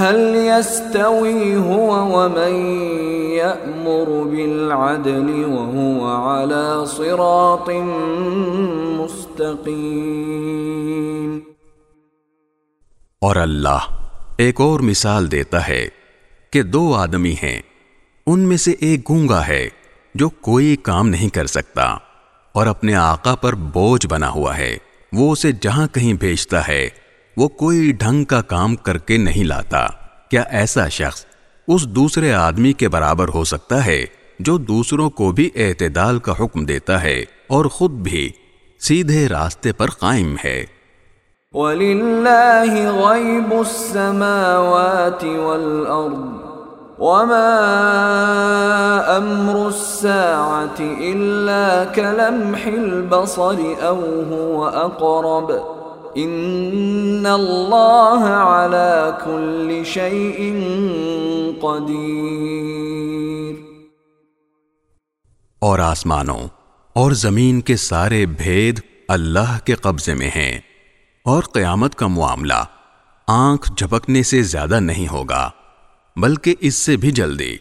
هل يستوي هو ومن يأمر بالعدل وهو على صراط مستقيم؟ اور اللہ ایک اور مثال دیتا ہے کہ دو آدمی ہیں۔ ان میں سے ایک گونگا ہے جو کوئی کام نہیں کر سکتا اور اپنے آقا پر بوجھ بنا ہوا ہے۔ وہ اسے جہاں کہیں بھیجتا ہے وہ کوئی ڈھنگ کا کام کر کے نہیں لاتا۔ کیا ایسا شخص اس دوسرے آدمی کے برابر ہو سکتا ہے جو دوسروں کو بھی اعتدال کا حکم دیتا ہے اور خود بھی سیدھے راستے پر قائم ہے؟ وَلِلَّهِ غَيْبُ السَّمَاوَاتِ وَالْأَرْضِ وَمَا أَمْرُ السَّاعَةِ إِلَّا كَلَمْحِ الْبَصَرِ أَوْ هُوَ أَقْرَبُ ان اللہ کل شیء قدیر اور آسمانوں اور زمین کے سارے بھید اللہ کے قبضے میں ہیں۔ اور قیامت کا معاملہ آنکھ جھپکنے سے زیادہ نہیں ہوگا، بلکہ اس سے بھی جلدی۔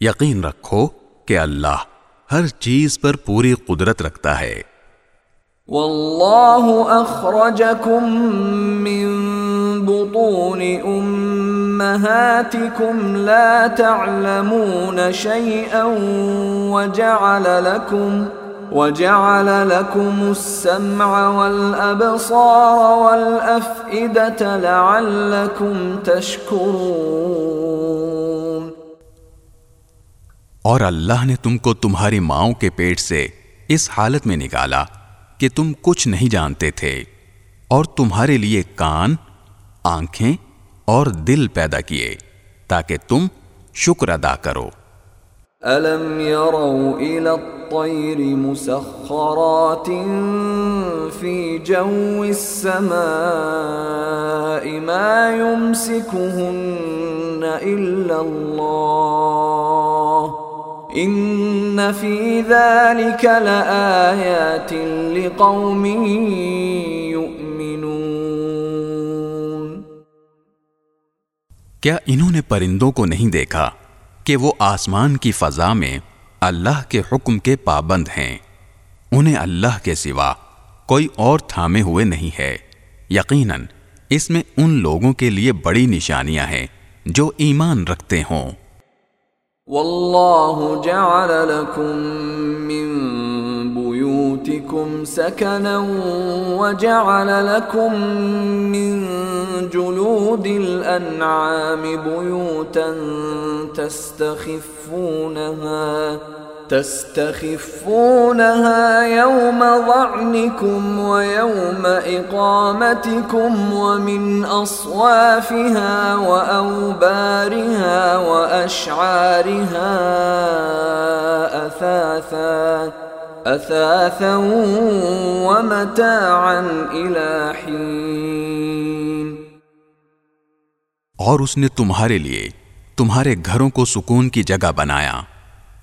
یقین رکھو کہ اللہ ہر چیز پر پوری قدرت رکھتا ہے۔ والله اخرجكم من بطون امهاتكم لا تعلمون شيئا وجعل لكم وجعل لكم السمع والابصار والافئده لعلكم تشكرون اور اللہ نے تم کو تمہاری ماؤں کے پیٹ سے اس حالت میں نکالا کہ تم کچھ نہیں جانتے تھے اور تمہارے لیے کان، آنکھیں اور دل پیدا کیے تاکہ تم شکر ادا کرو۔ أَلَمْ يَرَوْا إِلَى الطَّيْرِ مُسَخَّرَاتٍ فِي جَوِّ السَّمَاءِ مَا يُمْسِكُهُنَّ إِلَّا اللَّهُ ان فی ذلك لآیات لقوم یؤمنون کیا انہوں نے پرندوں کو نہیں دیکھا کہ وہ آسمان کی فضا میں اللہ کے حکم کے پابند ہیں؟ انہیں اللہ کے سوا کوئی اور تھامے ہوئے نہیں ہے۔ یقیناً اس میں ان لوگوں کے لیے بڑی نشانیاں ہیں جو ایمان رکھتے ہوں۔ والله جعل لكم من بيوتكم سكنا وجعل لكم من جلود الأنعام بيوتا تستخفونها تستخفونها يوم ظعنكم ويوم إقامتكم ومن أصوافها وأوبارها وأشعارها أثاثا أثاثا ومتاعا إلى حين. اور اس نے تمہارے لیے تمہارے گھروں کو سکون کی جگہ بنایا۔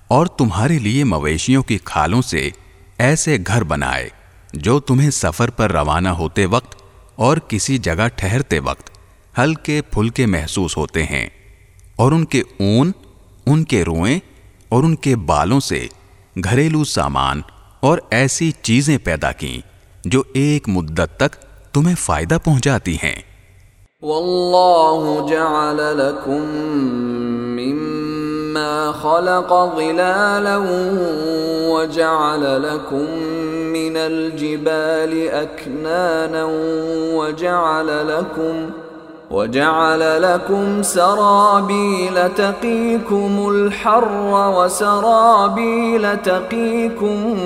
اور تمہارے لیے مویشیوں کی کھالوں سے ایسے گھر بنائے جو تمہیں سفر پر روانہ ہوتے وقت اور کسی جگہ ٹھہرتے وقت ہلکے پھلکے محسوس ہوتے ہیں اور ان کے اون، ان کے روئیں اور ان کے بالوں سے گھریلو سامان اور ایسی چیزیں پیدا کی جو ایک مدت تک تمہیں فائدہ پہنچاتی ہیں۔ والله جعل لكم مما خلق ظلالا وجعل لكم من الجبال أكنانا وجعل لكم وجعل لكم سرابيل تقيكم الحر وسرابيل تقيكم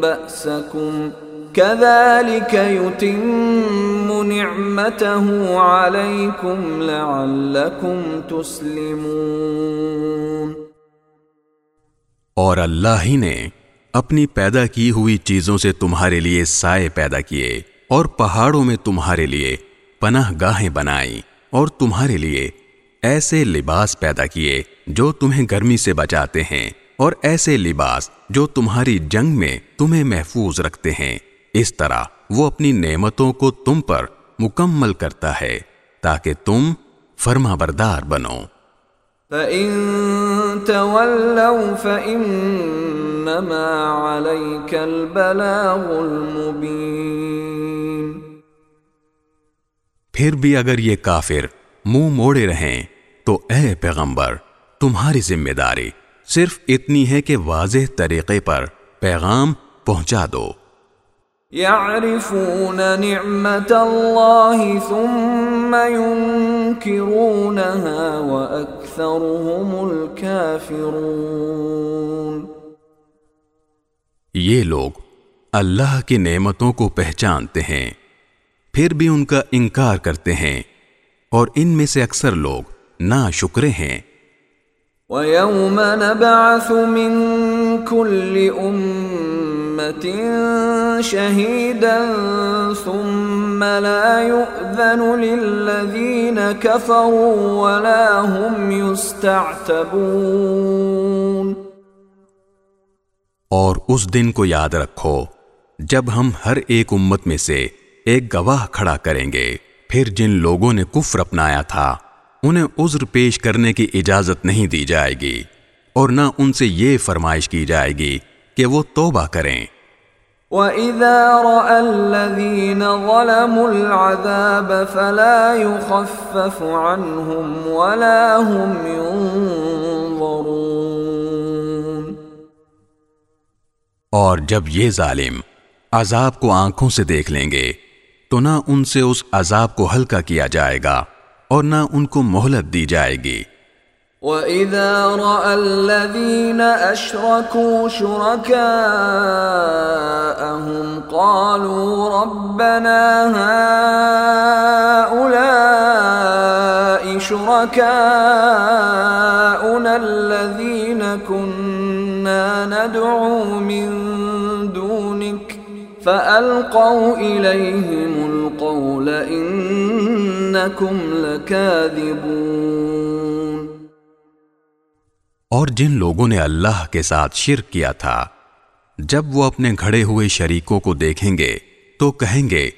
بأسكم ۖ كذلك يتم نعمته عليكم لعلكم تسلمون اور اللہ ہی نے اپنی پیدا کی ہوئی چیزوں سے تمہارے لیے سائے پیدا کیے اور پہاڑوں میں تمہارے لیے پناہ گاہیں بنائی اور تمہارے لیے ایسے لباس پیدا کیے جو تمہیں گرمی سے بچاتے ہیں اور ایسے لباس جو تمہاری جنگ میں تمہیں محفوظ رکھتے ہیں۔ اس طرح وہ اپنی نعمتوں کو تم پر مکمل کرتا ہے تاکہ تم فرما بردار بنو۔ فَإِن تَوَلَّوْا فَإِنَّمَا عَلَيْكَ الْبَلَاغُ الْمُبِينَ۔ پھر بھی اگر یہ کافر منہ موڑے رہیں تو اے پیغمبر تمہاری ذمہ داری صرف اتنی ہے کہ واضح طریقے پر پیغام پہنچا دو۔ يعرفون نعمة الله ثم ينكرونها وأكثرهم الكافرون یہ لوگ اللہ کی نعمتوں کو پہچانتے ہیں پھر بھی ان کا انکار کرتے ہیں اور ان میں سے اکثر لوگ نا شکرے ہیں۔ وَيَوْمَ نَبْعَثُ مِن كُلِّ أُمَّةٍ شهيدا ثم لا يؤذن للذين كفروا ولا هم يستعتبون اور اس دن کو یاد رکھو، جب ہم ہر ایک امت میں سے ایک گواہ کھڑا کریں گے، پھر جن لوگوں نے کفر اپنایا تھا، انہیں عذر پیش کرنے کی اجازت نہیں دی جائے گی، اور نہ ان سے یہ فرمائش کی جائے گی کہ وہ توبہ کریں۔ وَإِذَا رَأَى الَّذِينَ ظَلَمُوا الْعَذَابَ فَلَا يُخَفَّفُ عَنْهُمْ وَلَا هُمْ يُنظَرُونَ۔ اور جب یہ ظالم عذاب کو آنکھوں سے دیکھ لیں گے تو نہ ان سے اس عذاب کو ہلکا کیا جائے گا اور نہ ان کو مہلت دی جائے گی۔ وَإِذَا رَأَى الَّذِينَ أَشْرَكُوا شُرَكَاءَهُمْ قَالُوا رَبَّنَا هَؤُلَاءِ شُرَكَاؤُنَا الَّذِينَ كُنَّا نَدْعُو مِن دُونِكَ فَأَلْقَوْا إِلَيْهِمُ الْقَوْلَ إِنَّكُمْ لَكَاذِبُونَ اور جن لوگوں نے اللہ کے ساتھ شرک کیا تھا، جب وہ اپنے گھڑے ہوئے شریکوں کو دیکھیں گے تو کہیں گے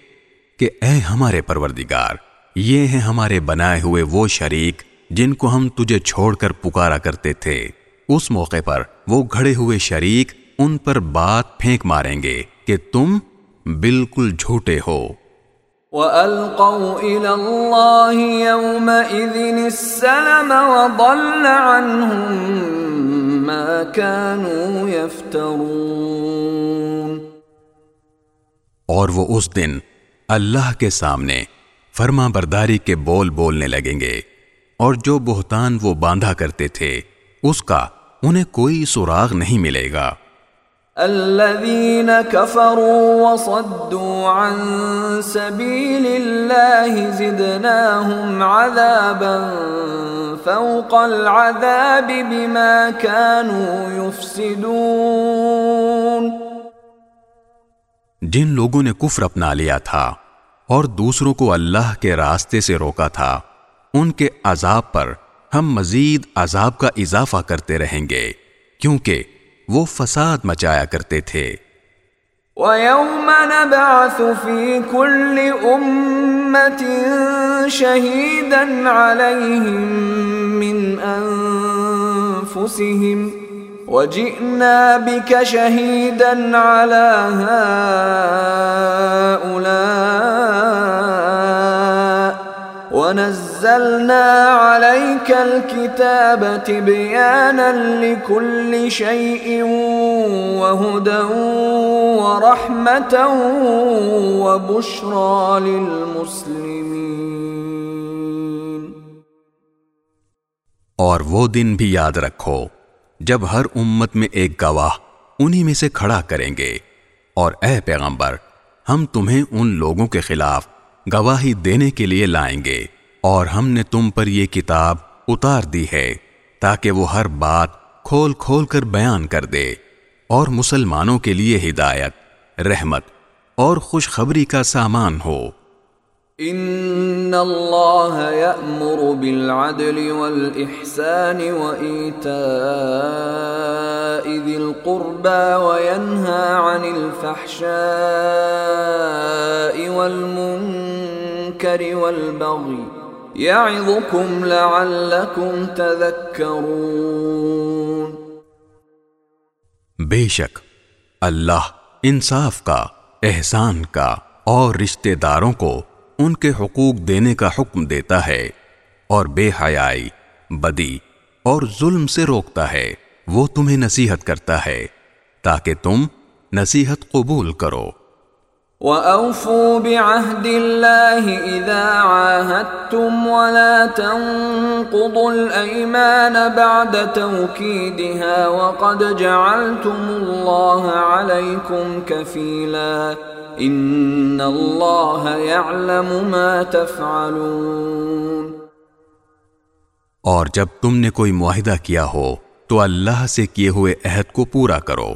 کہ اے ہمارے پروردگار، یہ ہیں ہمارے بنائے ہوئے وہ شریک جن کو ہم تجھے چھوڑ کر پکارا کرتے تھے۔ اس موقع پر وہ گھڑے ہوئے شریک ان پر بات پھینک ماریں گے کہ تم بالکل جھوٹے ہو۔ وَأَلْقَوْا إِلَى اللَّهِ يَوْمَئِذٍ السَّلَمَ وَضَلَّ عَنْهُمْ مَا كَانُوا يَفْتَرُونَ اور وہ اس دن اللہ کے سامنے فرما برداری کے بول بولنے لگیں گے، اور جو بہتان وہ باندھا کرتے تھے، اس کا انہیں کوئی سراغ نہیں ملے گا۔ الذين كفروا وصدوا عن سبيل الله زدناهم عذابا فوق العذاب بما كانوا يفسدون. جن لوگوں نے کفر اپنا لیا تھا اور دوسروں کو اللہ کے راستے سے روکا تھا، ان کے عذاب پر ہم مزید عذاب کا اضافہ کرتے رہیں گے، کیونکہ وہ فساد مچایا کرتے تھے۔ وَيَوْمَ نَبْعَثُ فِي كُلِّ أُمَّةٍ شَهِيدًا عَلَيْهِمْ مِنْ أَنفُسِهِمْ وَجِئْنَا بِكَ شَهِيدًا عَلَى هَؤُلَاءِ وَنَزَّلْنَا عَلَيْكَ الْكِتَابَ تِبْيَانًا لِكُلِّ شَيْءٍ وَهُدًى وَرَحْمَةً وَبُشْرَى لِلْمُسْلِمِينَ. اور وہ دن بھی یاد رکھو جب ہر امت میں ایک گواہ انہی میں سے کھڑا کریں گے اور اے پیغمبر ہم تمہیں ان لوگوں کے خلاف گواہی دینے کے لیے لائیں گے۔ اور ہم نے تم پر یہ کتاب اتار دی ہے تاکہ وہ ہر بات کھول کھول کر بیان کر دے اور مسلمانوں کے لیے ہدایت، رحمت اور خوشخبری کا سامان ہو۔ ان اللہ یأمر بالعدل والإحسان وإیتاء ذی القربى وینہا عن الفحشاء والمنکر والبغی۔ یعظکم لعلکم تذکرون بے شک، اللہ انصاف کا، احسان کا اور رشتہ داروں کو ان کے حقوق دینے کا حکم دیتا ہے اور بے حیائی، بدی اور ظلم سے روکتا ہے، وہ تمہیں نصیحت کرتا ہے تاکہ تم نصیحت قبول کرو۔ وَأَوْفُوا بِعَهْدِ اللَّهِ إِذَا عَاهَدتُّمْ وَلَا تَنقُضُوا الْأَيْمَانَ بَعْدَ تَوْكِيدِهَا وَقَدْ جَعَلْتُمُ اللَّهَ عَلَيْكُمْ كَفِيلًا إِنَّ اللَّهَ يَعْلَمُ مَا تَفْعَلُونَ اور جب تم نے کوئی معاہدہ کیا ہو تو اللہ سے کیے ہوئے عہد کو پورا کرو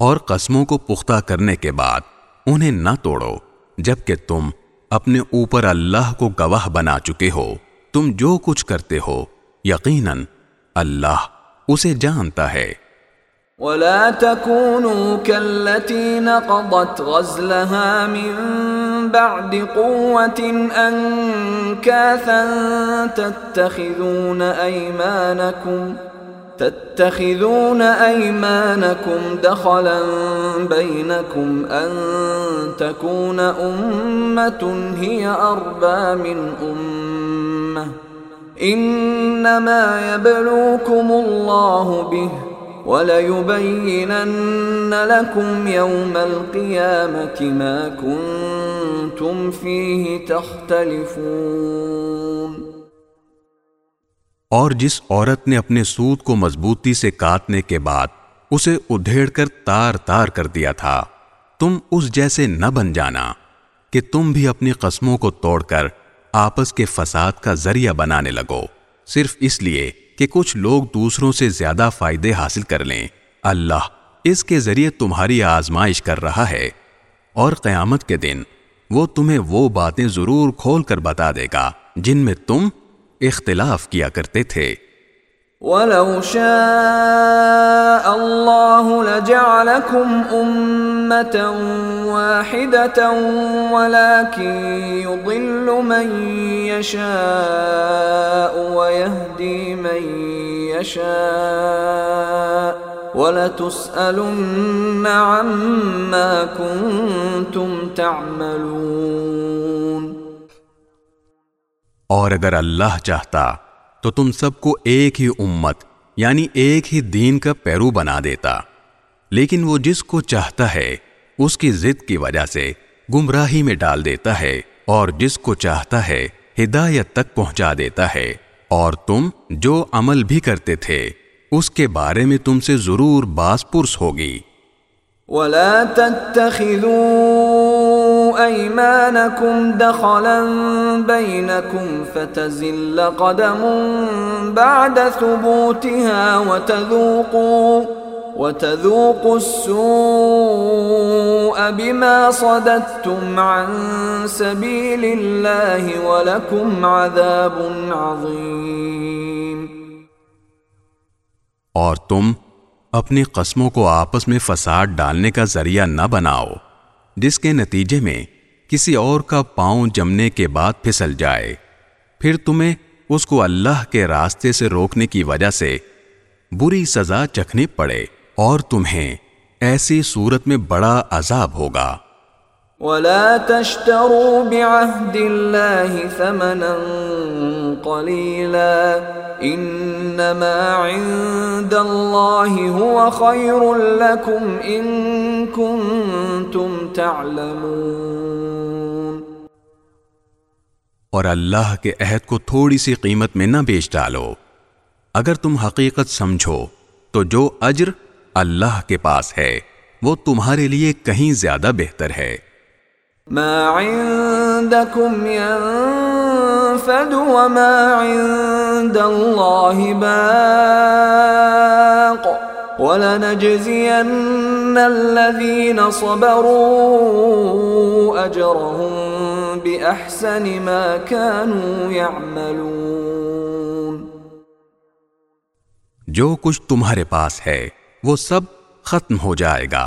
اور قسموں کو پختہ کرنے کے بعد انہیں نہ توڑو، جبکہ تم اپنے اوپر اللہ کو گواہ بنا چکے ہو۔ تم جو کچھ کرتے ہو، یقیناً اللہ اسے جانتا ہے۔ ولا تكونوا كالتي نقضت غزلها من بعد قوة أنكاثا تتخذون أيمانكم تتخذون أيمانكم دخلا بينكم أن تكون أمة هي أربى من أمة. إنما يبلوكم الله به وَلَيُبَيِّنَنَّ لَكُمْ يَوْمَ الْقِيَامَةِ مَا كُنْتُمْ فِيهِ تَخْتَلِفُونَ. اور جس عورت نے اپنے سود کو مضبوطی سے کاٹنے کے بعد اسے ادھیڑ کر تار تار کر دیا تھا، تم اس جیسے نہ بن جانا کہ تم بھی اپنی قسموں کو توڑ کر آپس کے فساد کا ذریعہ بنانے لگو۔ صرف اس لیے کہ کچھ لوگ دوسروں سے زیادہ فائدے حاصل کر لیں۔ اللہ اس کے ذریعے تمہاری آزمائش کر رہا ہے۔ اور قیامت کے دن وہ تمہیں وہ باتیں ضرور کھول کر بتا دے گا جن میں تم اختلاف کیا کرتے تھے۔ وَلَوْ شَاءَ اللَّهُ لَجَعَلَكُمْ أُمَّةً وَاحِدَةً وَلَكِنْ يُضِلُّ مَنْ يَشَاءُ وَيَهْدِي مَنْ يَشَاءُ وَلَتُسْأَلُنَّ عَمَّا كُنْتُمْ تَعْمَلُونَ اور اگر اللہ چاہتا تو تم سب کو ایک ہی امت یعنی ایک ہی دین کا پیرو بنا دیتا۔ لیکن وہ جس کو چاہتا ہے، اس کی ضد کی وجہ سے گمراہی میں ڈال دیتا ہے اور جس کو چاہتا ہے، ہدایت تک پہنچا دیتا ہے۔ اور تم جو عمل بھی کرتے تھے، اس کے بارے میں تم سے ضرور باس پرس ہوگی۔ ولا تتخذوا ايمانكم دخلا بينكم فتزل قدم بعد ثبوتها وتذوقوا وتذوقوا السوء بما صددتم عن سبيل الله ولكم عذاب عظيم. اور تم اپنی قسموں کو آپس میں فساد ڈالنے کا ذریعہ نہ بناؤ۔ جس کے نتیجے میں کسی اور کا پاؤں جمنے کے بعد پھسل جائے، پھر تمہیں اس کو اللہ کے راستے سے روکنے کی وجہ سے بری سزا چکھنی پڑے اور تمہیں ایسی صورت میں بڑا عذاب ہوگا۔ ولا تشتروا بعهد الله ثمنا قليلا انما عند الله هو خير لكم ان كنتم تعلمون اور اللہ کے عہد کو تھوڑی سی قیمت میں نہ بیچ ڈالو۔ اگر تم حقیقت سمجھو، تو جو اجر اللہ کے پاس ہے، وہ تمہارے لیے کہیں زیادہ بہتر ہے۔ ما عندكم ينفد وما عند الله باق ولنجزين الذين صبروا أجرهم بأحسن ما كانوا يعملون. جو کچھ تمہارے پاس ہے، وہ سب ختم ہو جائے گا،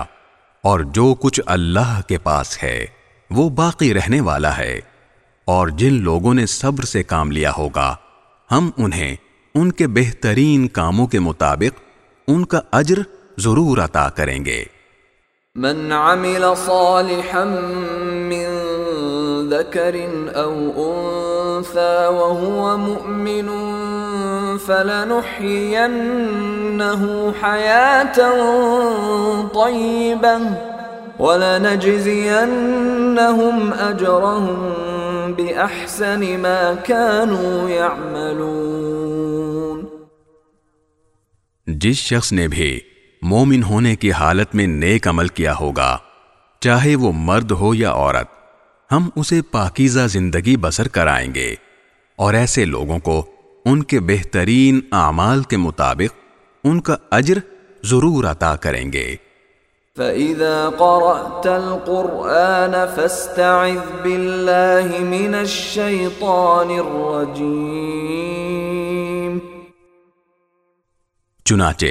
اور جو کچھ اللہ کے پاس ہے وہ باقی رہنے والا ہے اور جن لوگوں نے صبر سے کام لیا ہوگا، ہم انہیں ان کے بہترین کاموں کے مطابق ان کا اجر ضرور عطا کریں گے۔ من عمل صالحا من ذكر او انثى وهو مؤمن فلنحيينه حياه طيبه وَلَنَجْزِيَنَّهُمْ أَجْرَهُمْ بِأَحْسَنِ مَا كَانُوا يَعْمَلُونَ. جس شخص نے بھی مومن ہونے کی حالت میں نیک عمل کیا ہوگا، چاہے وہ مرد ہو یا عورت، ہم اسے پاکیزہ زندگی بسر کرائیں گے اور ایسے لوگوں کو ان کے بہترین اعمال کے مطابق ان کا اجر ضرور عطا کریں گے۔ فَإِذَا قَرَأْتَ الْقُرْآنَ فَاسْتَعِذْ بِاللَّهِ مِنَ الشَّيْطَانِ الرَّجِيمِ چنانچہ،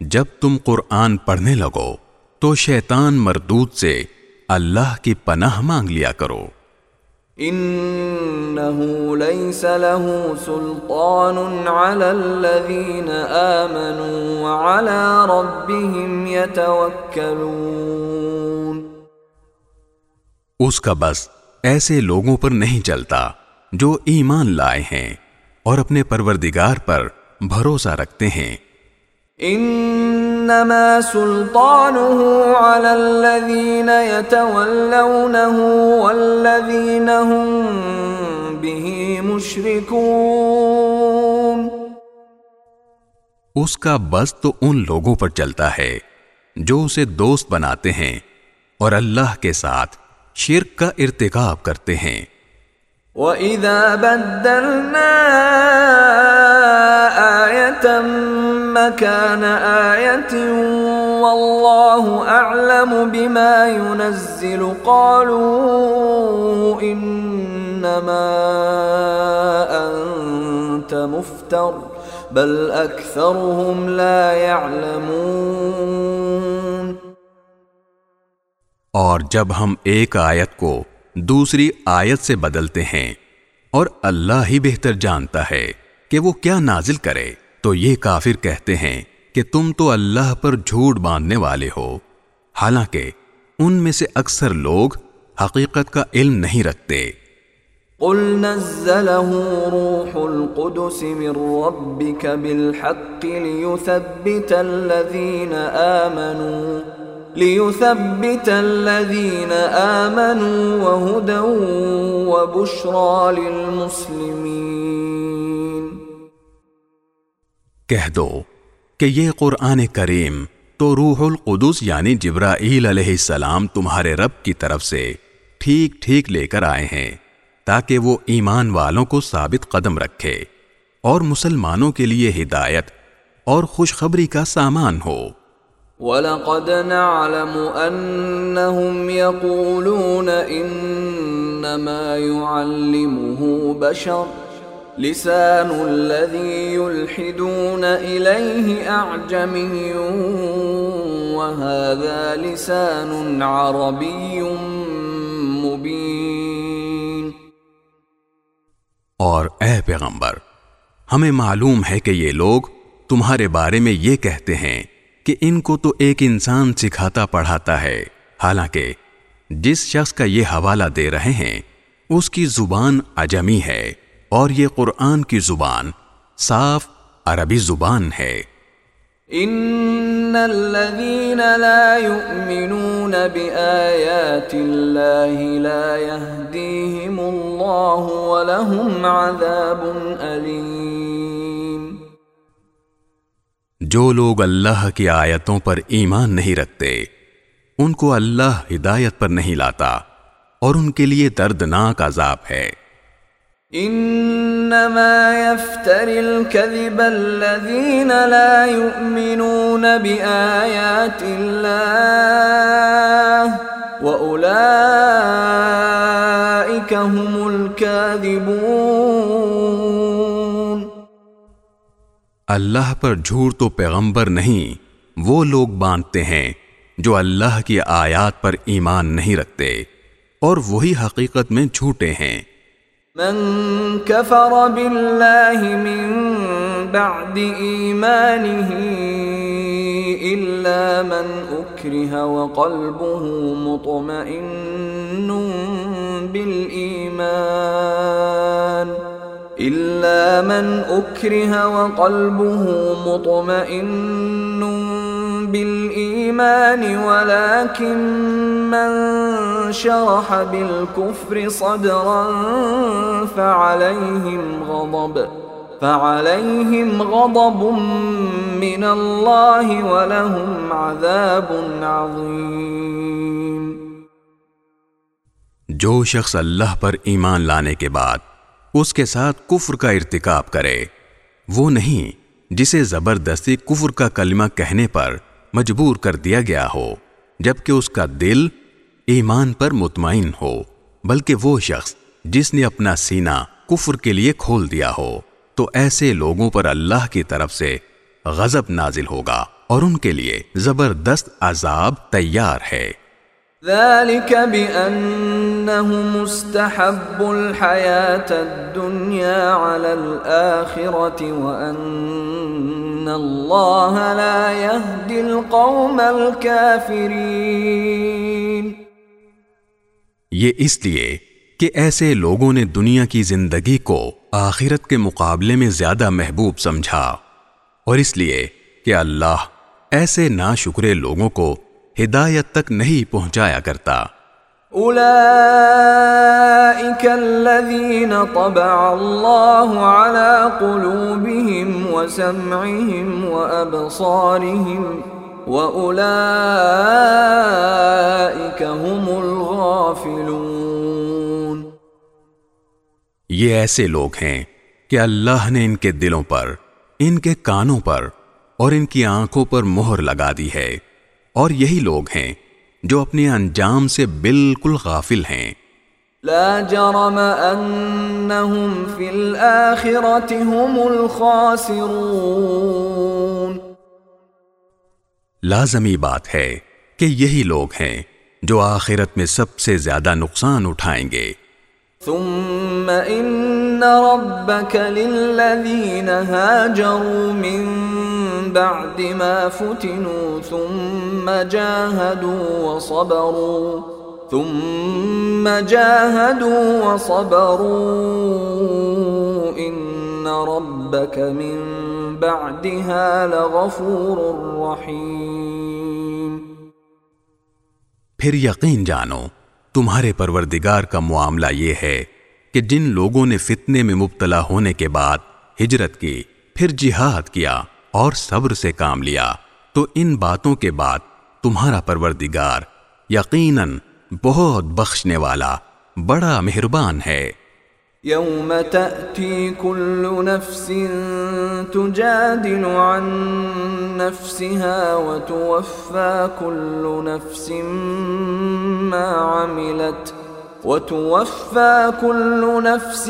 جب تم قرآن پڑھنے لگو، تو شیطان مردود سے اللہ کی پناہ مانگ لیا کرو۔ انه ليس له سلطان على الذين امنوا وعلى ربهم يتوكلون. اس کا بس ایسے لوگوں پر نہیں چلتا جو ایمان لائے ہیں اور اپنے پروردگار پر بھروسہ رکھتے ہیں۔ انما سلطانه على الذين يتولونه والذين هم به مشركون. اس کا بس تو ان لوگوں پر چلتا ہے جو اسے دوست بناتے ہیں اور اللہ کے ساتھ شرک کا ارتکاب کرتے ہیں۔ وَإِذَا بَدَّلْنَا آيَةً مكان آية والله أعلم بما ينزل قالوا إنما أنت مفتر بل أكثرهم لا يعلمون اور جب ہم ایک آیت کو دوسری آیت سے بدلتے ہیں اور اللہ ہی بہتر جانتا ہے کہ وہ کیا نازل کرے۔ تو یہ کافر کہتے ہیں کہ تم تو اللہ پر جھوٹ باندھنے والے ہو۔ حالانکہ ان میں سے اکثر لوگ حقیقت کا علم نہیں رکھتے۔ قل نزله روح القدس من ربك بالحق ليثبت الذين آمنوا، ليثبت الذين آمنوا وهدى وبشرى للمسلمين۔ کہہ دو کہ یہ قرآن کریم تو روح القدس یعنی جبرائیل علیہ السلام تمہارے رب کی طرف سے ٹھیک ٹھیک لے کر آئے ہیں تاکہ وہ ایمان والوں کو ثابت قدم رکھے اور مسلمانوں کے لیے ہدایت اور خوشخبری کا سامان ہو۔ وَلَقَدْ نَعْلَمُ أَنَّهُمْ يَقُولُونَ إِنَّمَا يُعَلِّمُهُ بَشَرٌ لِسَانُ الَّذِي يُلْحِدُونَ إِلَيْهِ أَعْجَمِيٌّ وَهَذَا لِسَانٌ عَرَبِيٌّ مُبِينٌ. اور اے پیغمبر، ہمیں معلوم ہے کہ یہ لوگ تمہارے بارے میں یہ کہتے ہیں کہ ان کو تو ایک انسان سکھاتا پڑھاتا ہے، حالانکہ جس شخص کا یہ حوالہ دے رہے ہیں، اس کی زبان اجمی ہے۔ اور یہ قرآن کی زبان صاف عربی زبان ہے۔ ان الذين لا يؤمنون بآيات الله لا يهديهم الله ولهم عذاب أليم۔ جو لوگ اللہ کی آیتوں پر ایمان نہیں رکھتے ان کو اللہ ہدایت پر نہیں لاتا اور ان کے لیے دردناک عذاب ہے۔ انما يفتر الكذب الذين لا يؤمنون بآيات الله واولئك هم الكاذبون اللہ پر جھوٹ تو پیغمبر نہیں، وہ لوگ باندھتے ہیں جو اللہ کی آیات پر ایمان نہیں رکھتے اور وہی حقیقت میں جھوٹے ہیں۔ من كفر بالله من بعد إيمانه الا من أكره وقلبه مطمئن بالإيمان إلا من أكره وقلبه مطمئن بالإيمان ولكن من شرح بالكفر صدرا فعليهم غضب فعليهم غضب من الله ولهم عذاب عظيم جو شخص اللہ پر ایمان لانے کے بعد اس کے ساتھ کفر کا ارتکاب کرے۔ وہ نہیں جسے زبردستی کفر کا کلمہ کہنے پر مجبور کر دیا گیا ہو، جبکہ اس کا دل ایمان پر مطمئن ہو، بلکہ وہ شخص جس نے اپنا سینہ کفر کے لیے کھول دیا ہو، تو ایسے لوگوں پر اللہ کی طرف سے غضب نازل ہوگا اور ان کے لیے زبردست عذاب تیار ہے۔ ذلك بأنه مستحب الحياة الدنيا على الآخرة وأن الله لا يهدي القوم الكافرين. یہ اس لیے کہ ایسے لوگوں نے دنیا کی زندگی کو آخرت کے مقابلے میں زیادہ محبوب سمجھا اور اس لیے کہ اللہ ایسے ناشکرے لوگوں کو ہدایت تک نہیں پہنچایا کرتا۔ اولئیک الذین طبع اللہ على قلوبهم وسمعهم وابصارهم واولئیک هم الغافلون۔ یہ ایسے لوگ ہیں کہ اللہ نے ان کے دلوں پر ان کے کانوں پر اور ان کی آنکھوں پر مہر لگا دی ہے۔ اور یہی لوگ ہیں جو اپنے انجام سے بالکل غافل ہیں۔ لا جرم انہم فی الاخرت هم الخاسرون۔ لازمی بات ہے کہ یہی لوگ ہیں جو آخرت میں سب سے زیادہ نقصان اٹھائیں گے۔ ثم ان ربك للذين هاجروا من بعد ما فتنوا ثم جاهدوا وصبروا ثم جاهدوا وصبروا ان ربك من بعدها لغفور رحيم پھر یقین جانو تمہارے پروردگار کا معاملہ یہ ہے کہ جن لوگوں نے فتنے میں مبتلا ہونے کے بعد ہجرت کی، پھر جہاد کیا اور صبر سے کام لیا، تو ان باتوں کے بعد تمہارا پروردگار یقیناً بہت بخشنے والا، بڑا مہربان ہے۔ يوم تأتي كل نفس تجادل عن نفسها وتوفى كل نفس ما عملت وتوفى كل نفس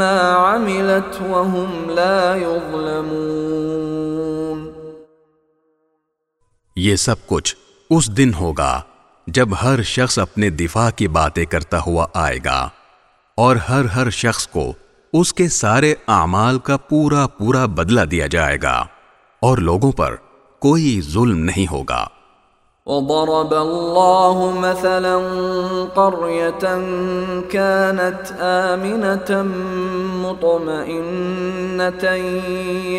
ما عملت وهم لا يظلمون یہ سب کچھ اس دن ہوگا جب ہر شخص اپنے دفاع کی باتیں کرتا ہوا آئے گا۔ اور ہر ہر شخص کو اس کے سارے اعمال کا پورا پورا بدلہ دیا جائے گا اور لوگوں پر کوئی ظلم نہیں ہوگا۔ وضرب الله مثلا قرية كانت آمنة مطمئنة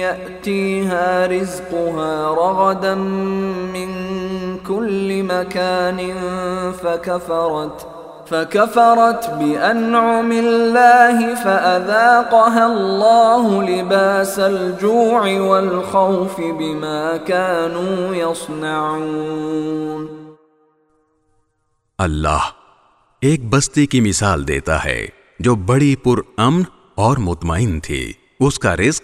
يأتيها رزقها رغدا من كل مكان فكفرت فكفرت بأنعم الله فأذاقها الله لباس الجوع والخوف بما كانوا يصنعون اللہ ایک بستی کی مثال دیتا ہے جو بڑی پر امن اور مطمئن تھی۔ اس کا رزق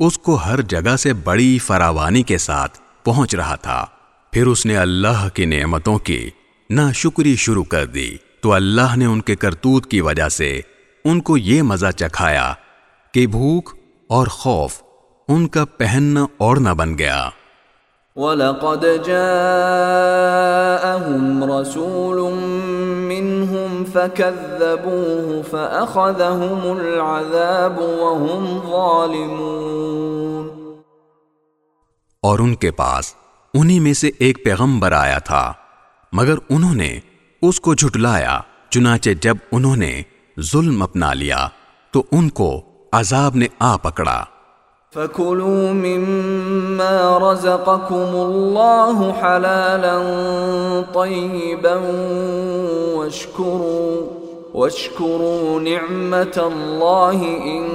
اس کو ہر جگہ سے بڑی فراوانی کے ساتھ پہنچ رہا تھا۔ پھر اس نے اللہ کی نعمتوں کی ناشکری شروع کر دی۔ تو اللہ نے ان کے کرتوت کی وجہ سے ان کو یہ مزہ چکھایا کہ بھوک اور خوف ان کا پہننا اوڑھنا بن گیا۔ وَلَقَدْ جَاءَهُمْ رَسُولٌ مِّنْهُمْ فَكَذَّبُوهُ فَأَخَذَهُمُ الْعَذَابُ وَهُمْ ظَالِمُونَ۔ اور ان کے پاس انہی میں سے ایک پیغمبر آیا تھا مگر انہوں نے اس کو جھٹلایا چنانچہ جب انہوں نے ظلم اپنا لیا تو ان کو عذاب نے آ پکڑا۔ فَكُلُوا مِمَّا رَزَقَكُمُ اللَّهُ حَلَالًا طَيِّبًا وَاشْكُرُوا وَاشْكُرُوا نِعْمَةَ اللَّهِ إِن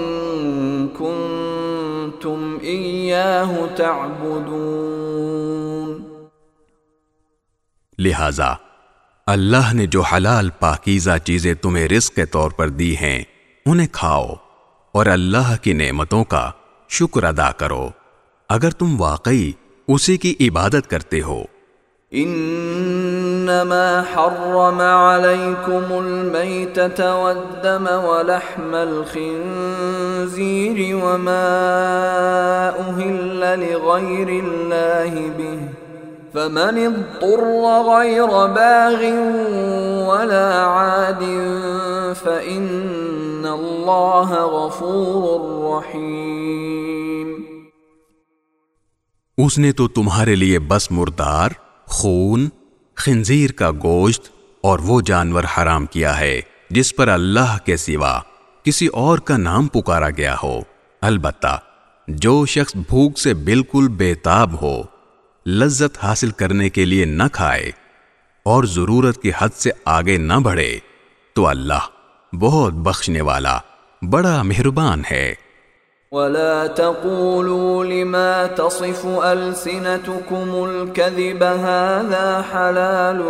كُنتُمْ إِيَّاهُ تَعْبُدُونَ۔ لہذا اللہ نے جو حلال پاکیزہ چیزیں تمہیں رزق کے طور پر دی ہیں، انہیں کھاؤ اور اللہ کی نعمتوں کا شکر ادا کرو۔ اگر تم واقعی اسی کی عبادت کرتے ہو۔ انما حرم عليكم الميتة والدم ولحم الخنزير وما أهل لغير الله به۔ فمن اضطر غير باغ ولا عاد فإن الله غفور رحيم. اس نے تو تمہارے لیے بس مردار، خون، خنزیر کا گوشت اور وہ جانور حرام کیا ہے، جس پر اللہ کے سوا کسی اور کا نام پکارا گیا ہو۔ البتہ، جو شخص بھوک سے بالکل بےتاب ہو لذت حاصل کرنے کے لیے نہ کھائے اور ضرورت کی حد سے آگے نہ بڑھے تو اللہ بہت بخشنے والا، بڑا مہربان ہے۔ ولا تقولوا لما تصف ألسنتكم الكذب هذا حلال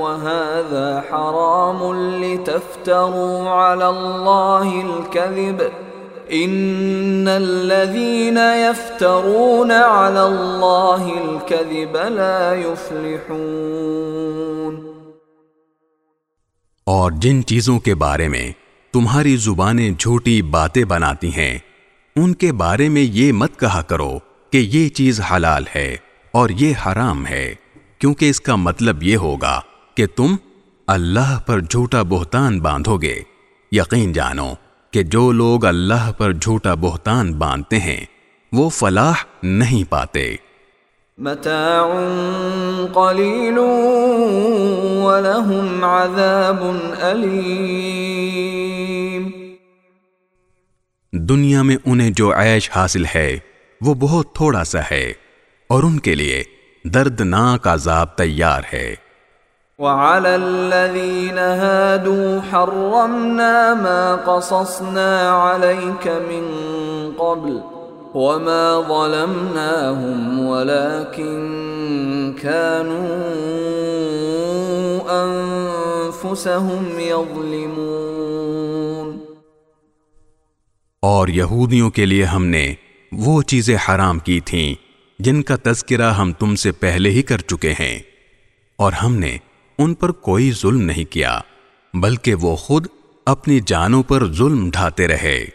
وهذا حرام لتفتروا على الله الكذب ان الذين يفترون على الله الكذب لا يفلحون اور جن چیزوں کے بارے میں تمہاری زبانیں جھوٹی باتیں بناتی ہیں، ان کے بارے میں یہ مت کہا کرو کہ یہ چیز حلال ہے اور یہ حرام ہے، کیونکہ اس کا مطلب یہ ہوگا کہ تم اللہ پر جھوٹا بہتان باندھو گے یقین جانو۔ کہ جو لوگ اللہ پر جھوٹا بہتان باندھتے ہیں وہ فلاح نہیں پاتے۔ متاع قلیل ولہم عذاب علیم۔ دنیا میں انہیں جو عیش حاصل ہے وہ بہت تھوڑا سا ہے اور ان کے لیے دردناک عذاب تیار ہے۔ وعلى الذين هادوا حرمنا ما قصصنا عليك من قبل وما ظلمناهم ولكن كانوا أنفسهم يظلمون. اور یہودیوں کے لیے ہم نے وہ چیزیں حرام کی تھیں جن کا تذکرہ ہم تم سے پہلے ہی کر چکے ہیں اور ہم نے ان پر کوئی ظلم نہیں کیا، بلکہ وہ خود اپنی جانوں پر ظلم ڈھاتے رہے۔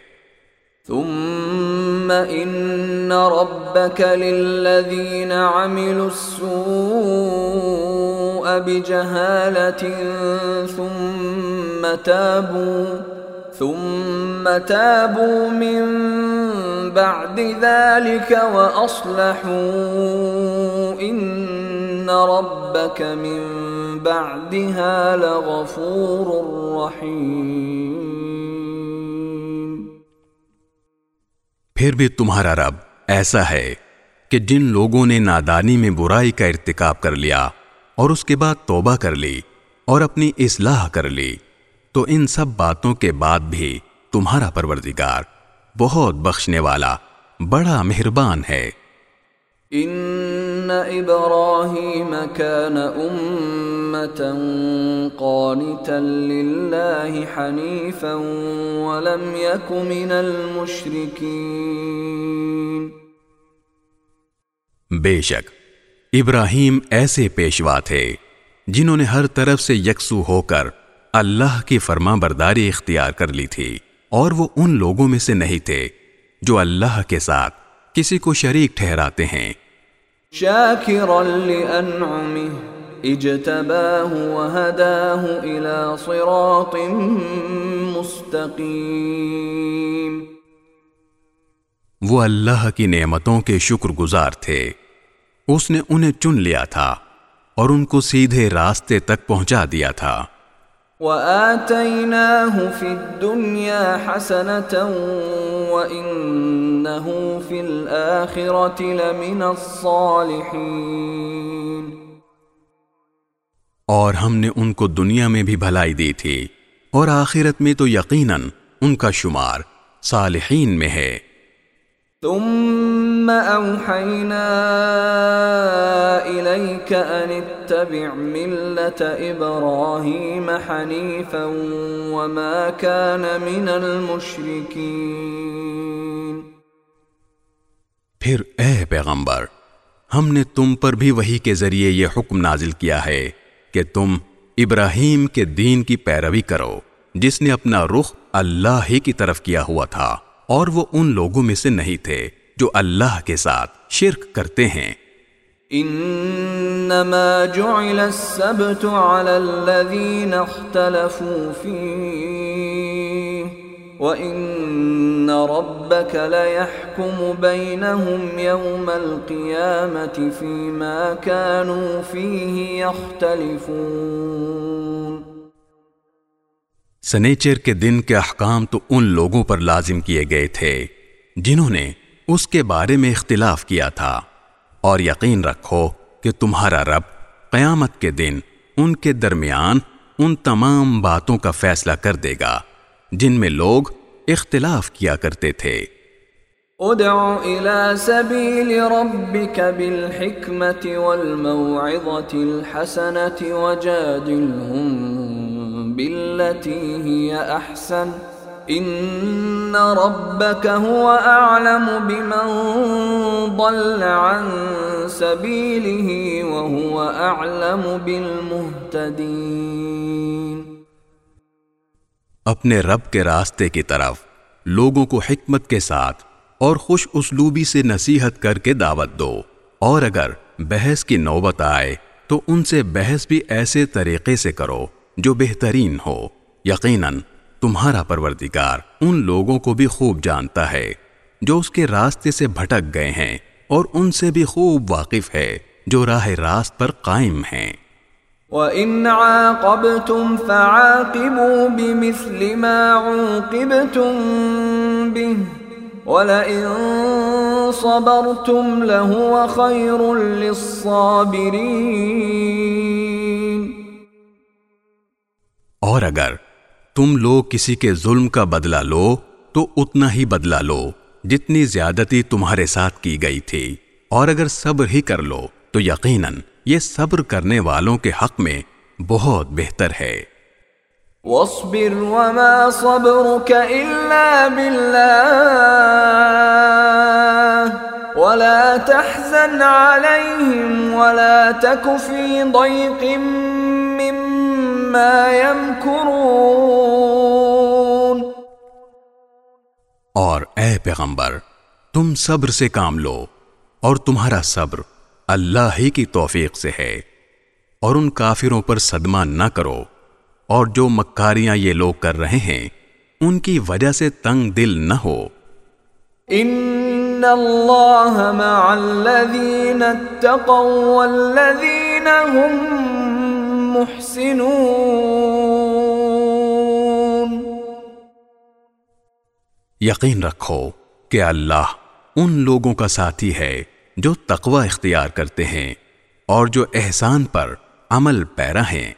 ثم ان ربك للذين عملوا السوء بجهالة ثم تابوا ثم تابوا من بعد ذلك وأصلحوا إن ربك من بعدها لغفور پھر بھی تمہارا رب ایسا ہے کہ جن لوگوں نے نادانی میں برائی کا ارتکاب کر لیا اور اس کے بعد توبہ کر لی اور اپنی اصلاح کر لی، تو ان سب باتوں کے بعد بھی تمہارا پروردگار بہت بخشنے والا، بڑا مہربان ہے۔ ان ابراہیم كان امتا قانتا للہ حنیفا ولم يك من المشرکین بے شک، ابراہیم ایسے پیشوا تھے جنہوں نے ہر طرف سے یکسو ہو کر اللہ کی فرما برداری اختیار کر لی تھی، اور وہ ان لوگوں میں سے نہیں تھے جو اللہ کے ساتھ کسی کو شریک ٹھہراتے ہیں۔ صراط مستقیم وہ اللہ کی نعمتوں کے شکر گزار تھے۔ اس نے انہیں چن لیا تھا اور ان کو سیدھے راستے تک پہنچا دیا تھا۔ وآتيناه في الدنيا حسنة وإنه في الآخرة لمن الصالحين. اور ہم نے ان کو دنیا میں بھی بھلائی دی تھی اور آخرت میں تو یقیناً ان کا شمار صالحین میں ہے۔ ثم اوحينا اليك ان اتبع ملة ابراهيم حنيفا وما كان من المشركين۔ پھر اے پیغمبر، ہم نے تم پر بھی وہی کے ذریعے یہ حکم نازل کیا ہے کہ تم ابراہیم کے دین کی پیروی کرو، جس نے اپنا رخ اللہ ہی کی طرف کیا ہوا تھا۔ اور وہ ان لوگوں میں سے نہیں تھے جو اللہ کے ساتھ شرک کرتے ہیں۔ انما جعل السبت على الذين اختلفوا فيه وان ربك ليحكم بينهم يوم القيامه فيما كانوا فيه يختلفون۔ سنیچر کے دن کے احکام تو ان لوگوں پر لازم کیے گئے تھے، جنہوں نے اس کے بارے میں اختلاف کیا تھا۔ اور یقین رکھو کہ تمہارا رب قیامت کے دن ان کے درمیان ان تمام باتوں کا فیصلہ کر دے گا، جن میں لوگ اختلاف کیا کرتے تھے۔ ادع الى سبيل ربك بالحكمة والموعظة الحسنة وجادلهم بالتي هي أحسن. ان ربك هو اعلم بمن ضل عن سبيله وهو اعلم بالمهتدين. اپنے رب کے راستے کی طرف، لوگوں کو حکمت کے ساتھ اور خوش اسلوبی سے نصیحت کر کے دعوت دو۔ اور اگر بحث کی نوبت آئے، تو ان سے بحث بھی ایسے طریقے سے کرو۔ جو بہترین ہو۔ یقیناً تمہارا پروردگار ان لوگوں کو بھی خوب جانتا ہے جو اس کے راستے سے بھٹک گئے ہیں اور ان سے بھی خوب واقف ہے جو راہ راست پر قائم ہیں۔ وَإِنْ عَاقَبْتُمْ فَعَاقِبُوا بِمِثْلِ مَا عُوقِبْتُمْ بِهِ وَلَئِن صَبَرْتُمْ لَهُوَ خَيْرٌ لِلصَّابِرِينَ اور اگر تم لوگ کسی کے ظلم کا بدلہ لو، تو اتنا ہی بدلہ لو جتنی زیادتی تمہارے ساتھ کی گئی تھی۔ اور اگر صبر ہی کر لو، تو یقیناً یہ صبر کرنے والوں کے حق میں بہت بہتر ہے۔ واصبر وما صبرك إلا بالله، ولا تحزن عليهم، ولا تك في ضيق مما يمكرون۔ اور اے پیغمبر تم صبر سے کام لو اور تمہارا صبر اللہ ہی کی توفیق سے ہے اور ان کافروں پر صدمہ نہ کرو۔ اور جو مکاریاں یہ لوگ کر رہے ہیں ان کی وجہ سے تنگ دل نہ ہو۔ ان اللہ مع الذین اتقوا والذین هم محسنون یقین رکھو کہ اللہ ان لوگوں کا ساتھی ہے جو تقوی اختیار کرتے ہیں اور جو احسان پر عمل پیرا ہیں۔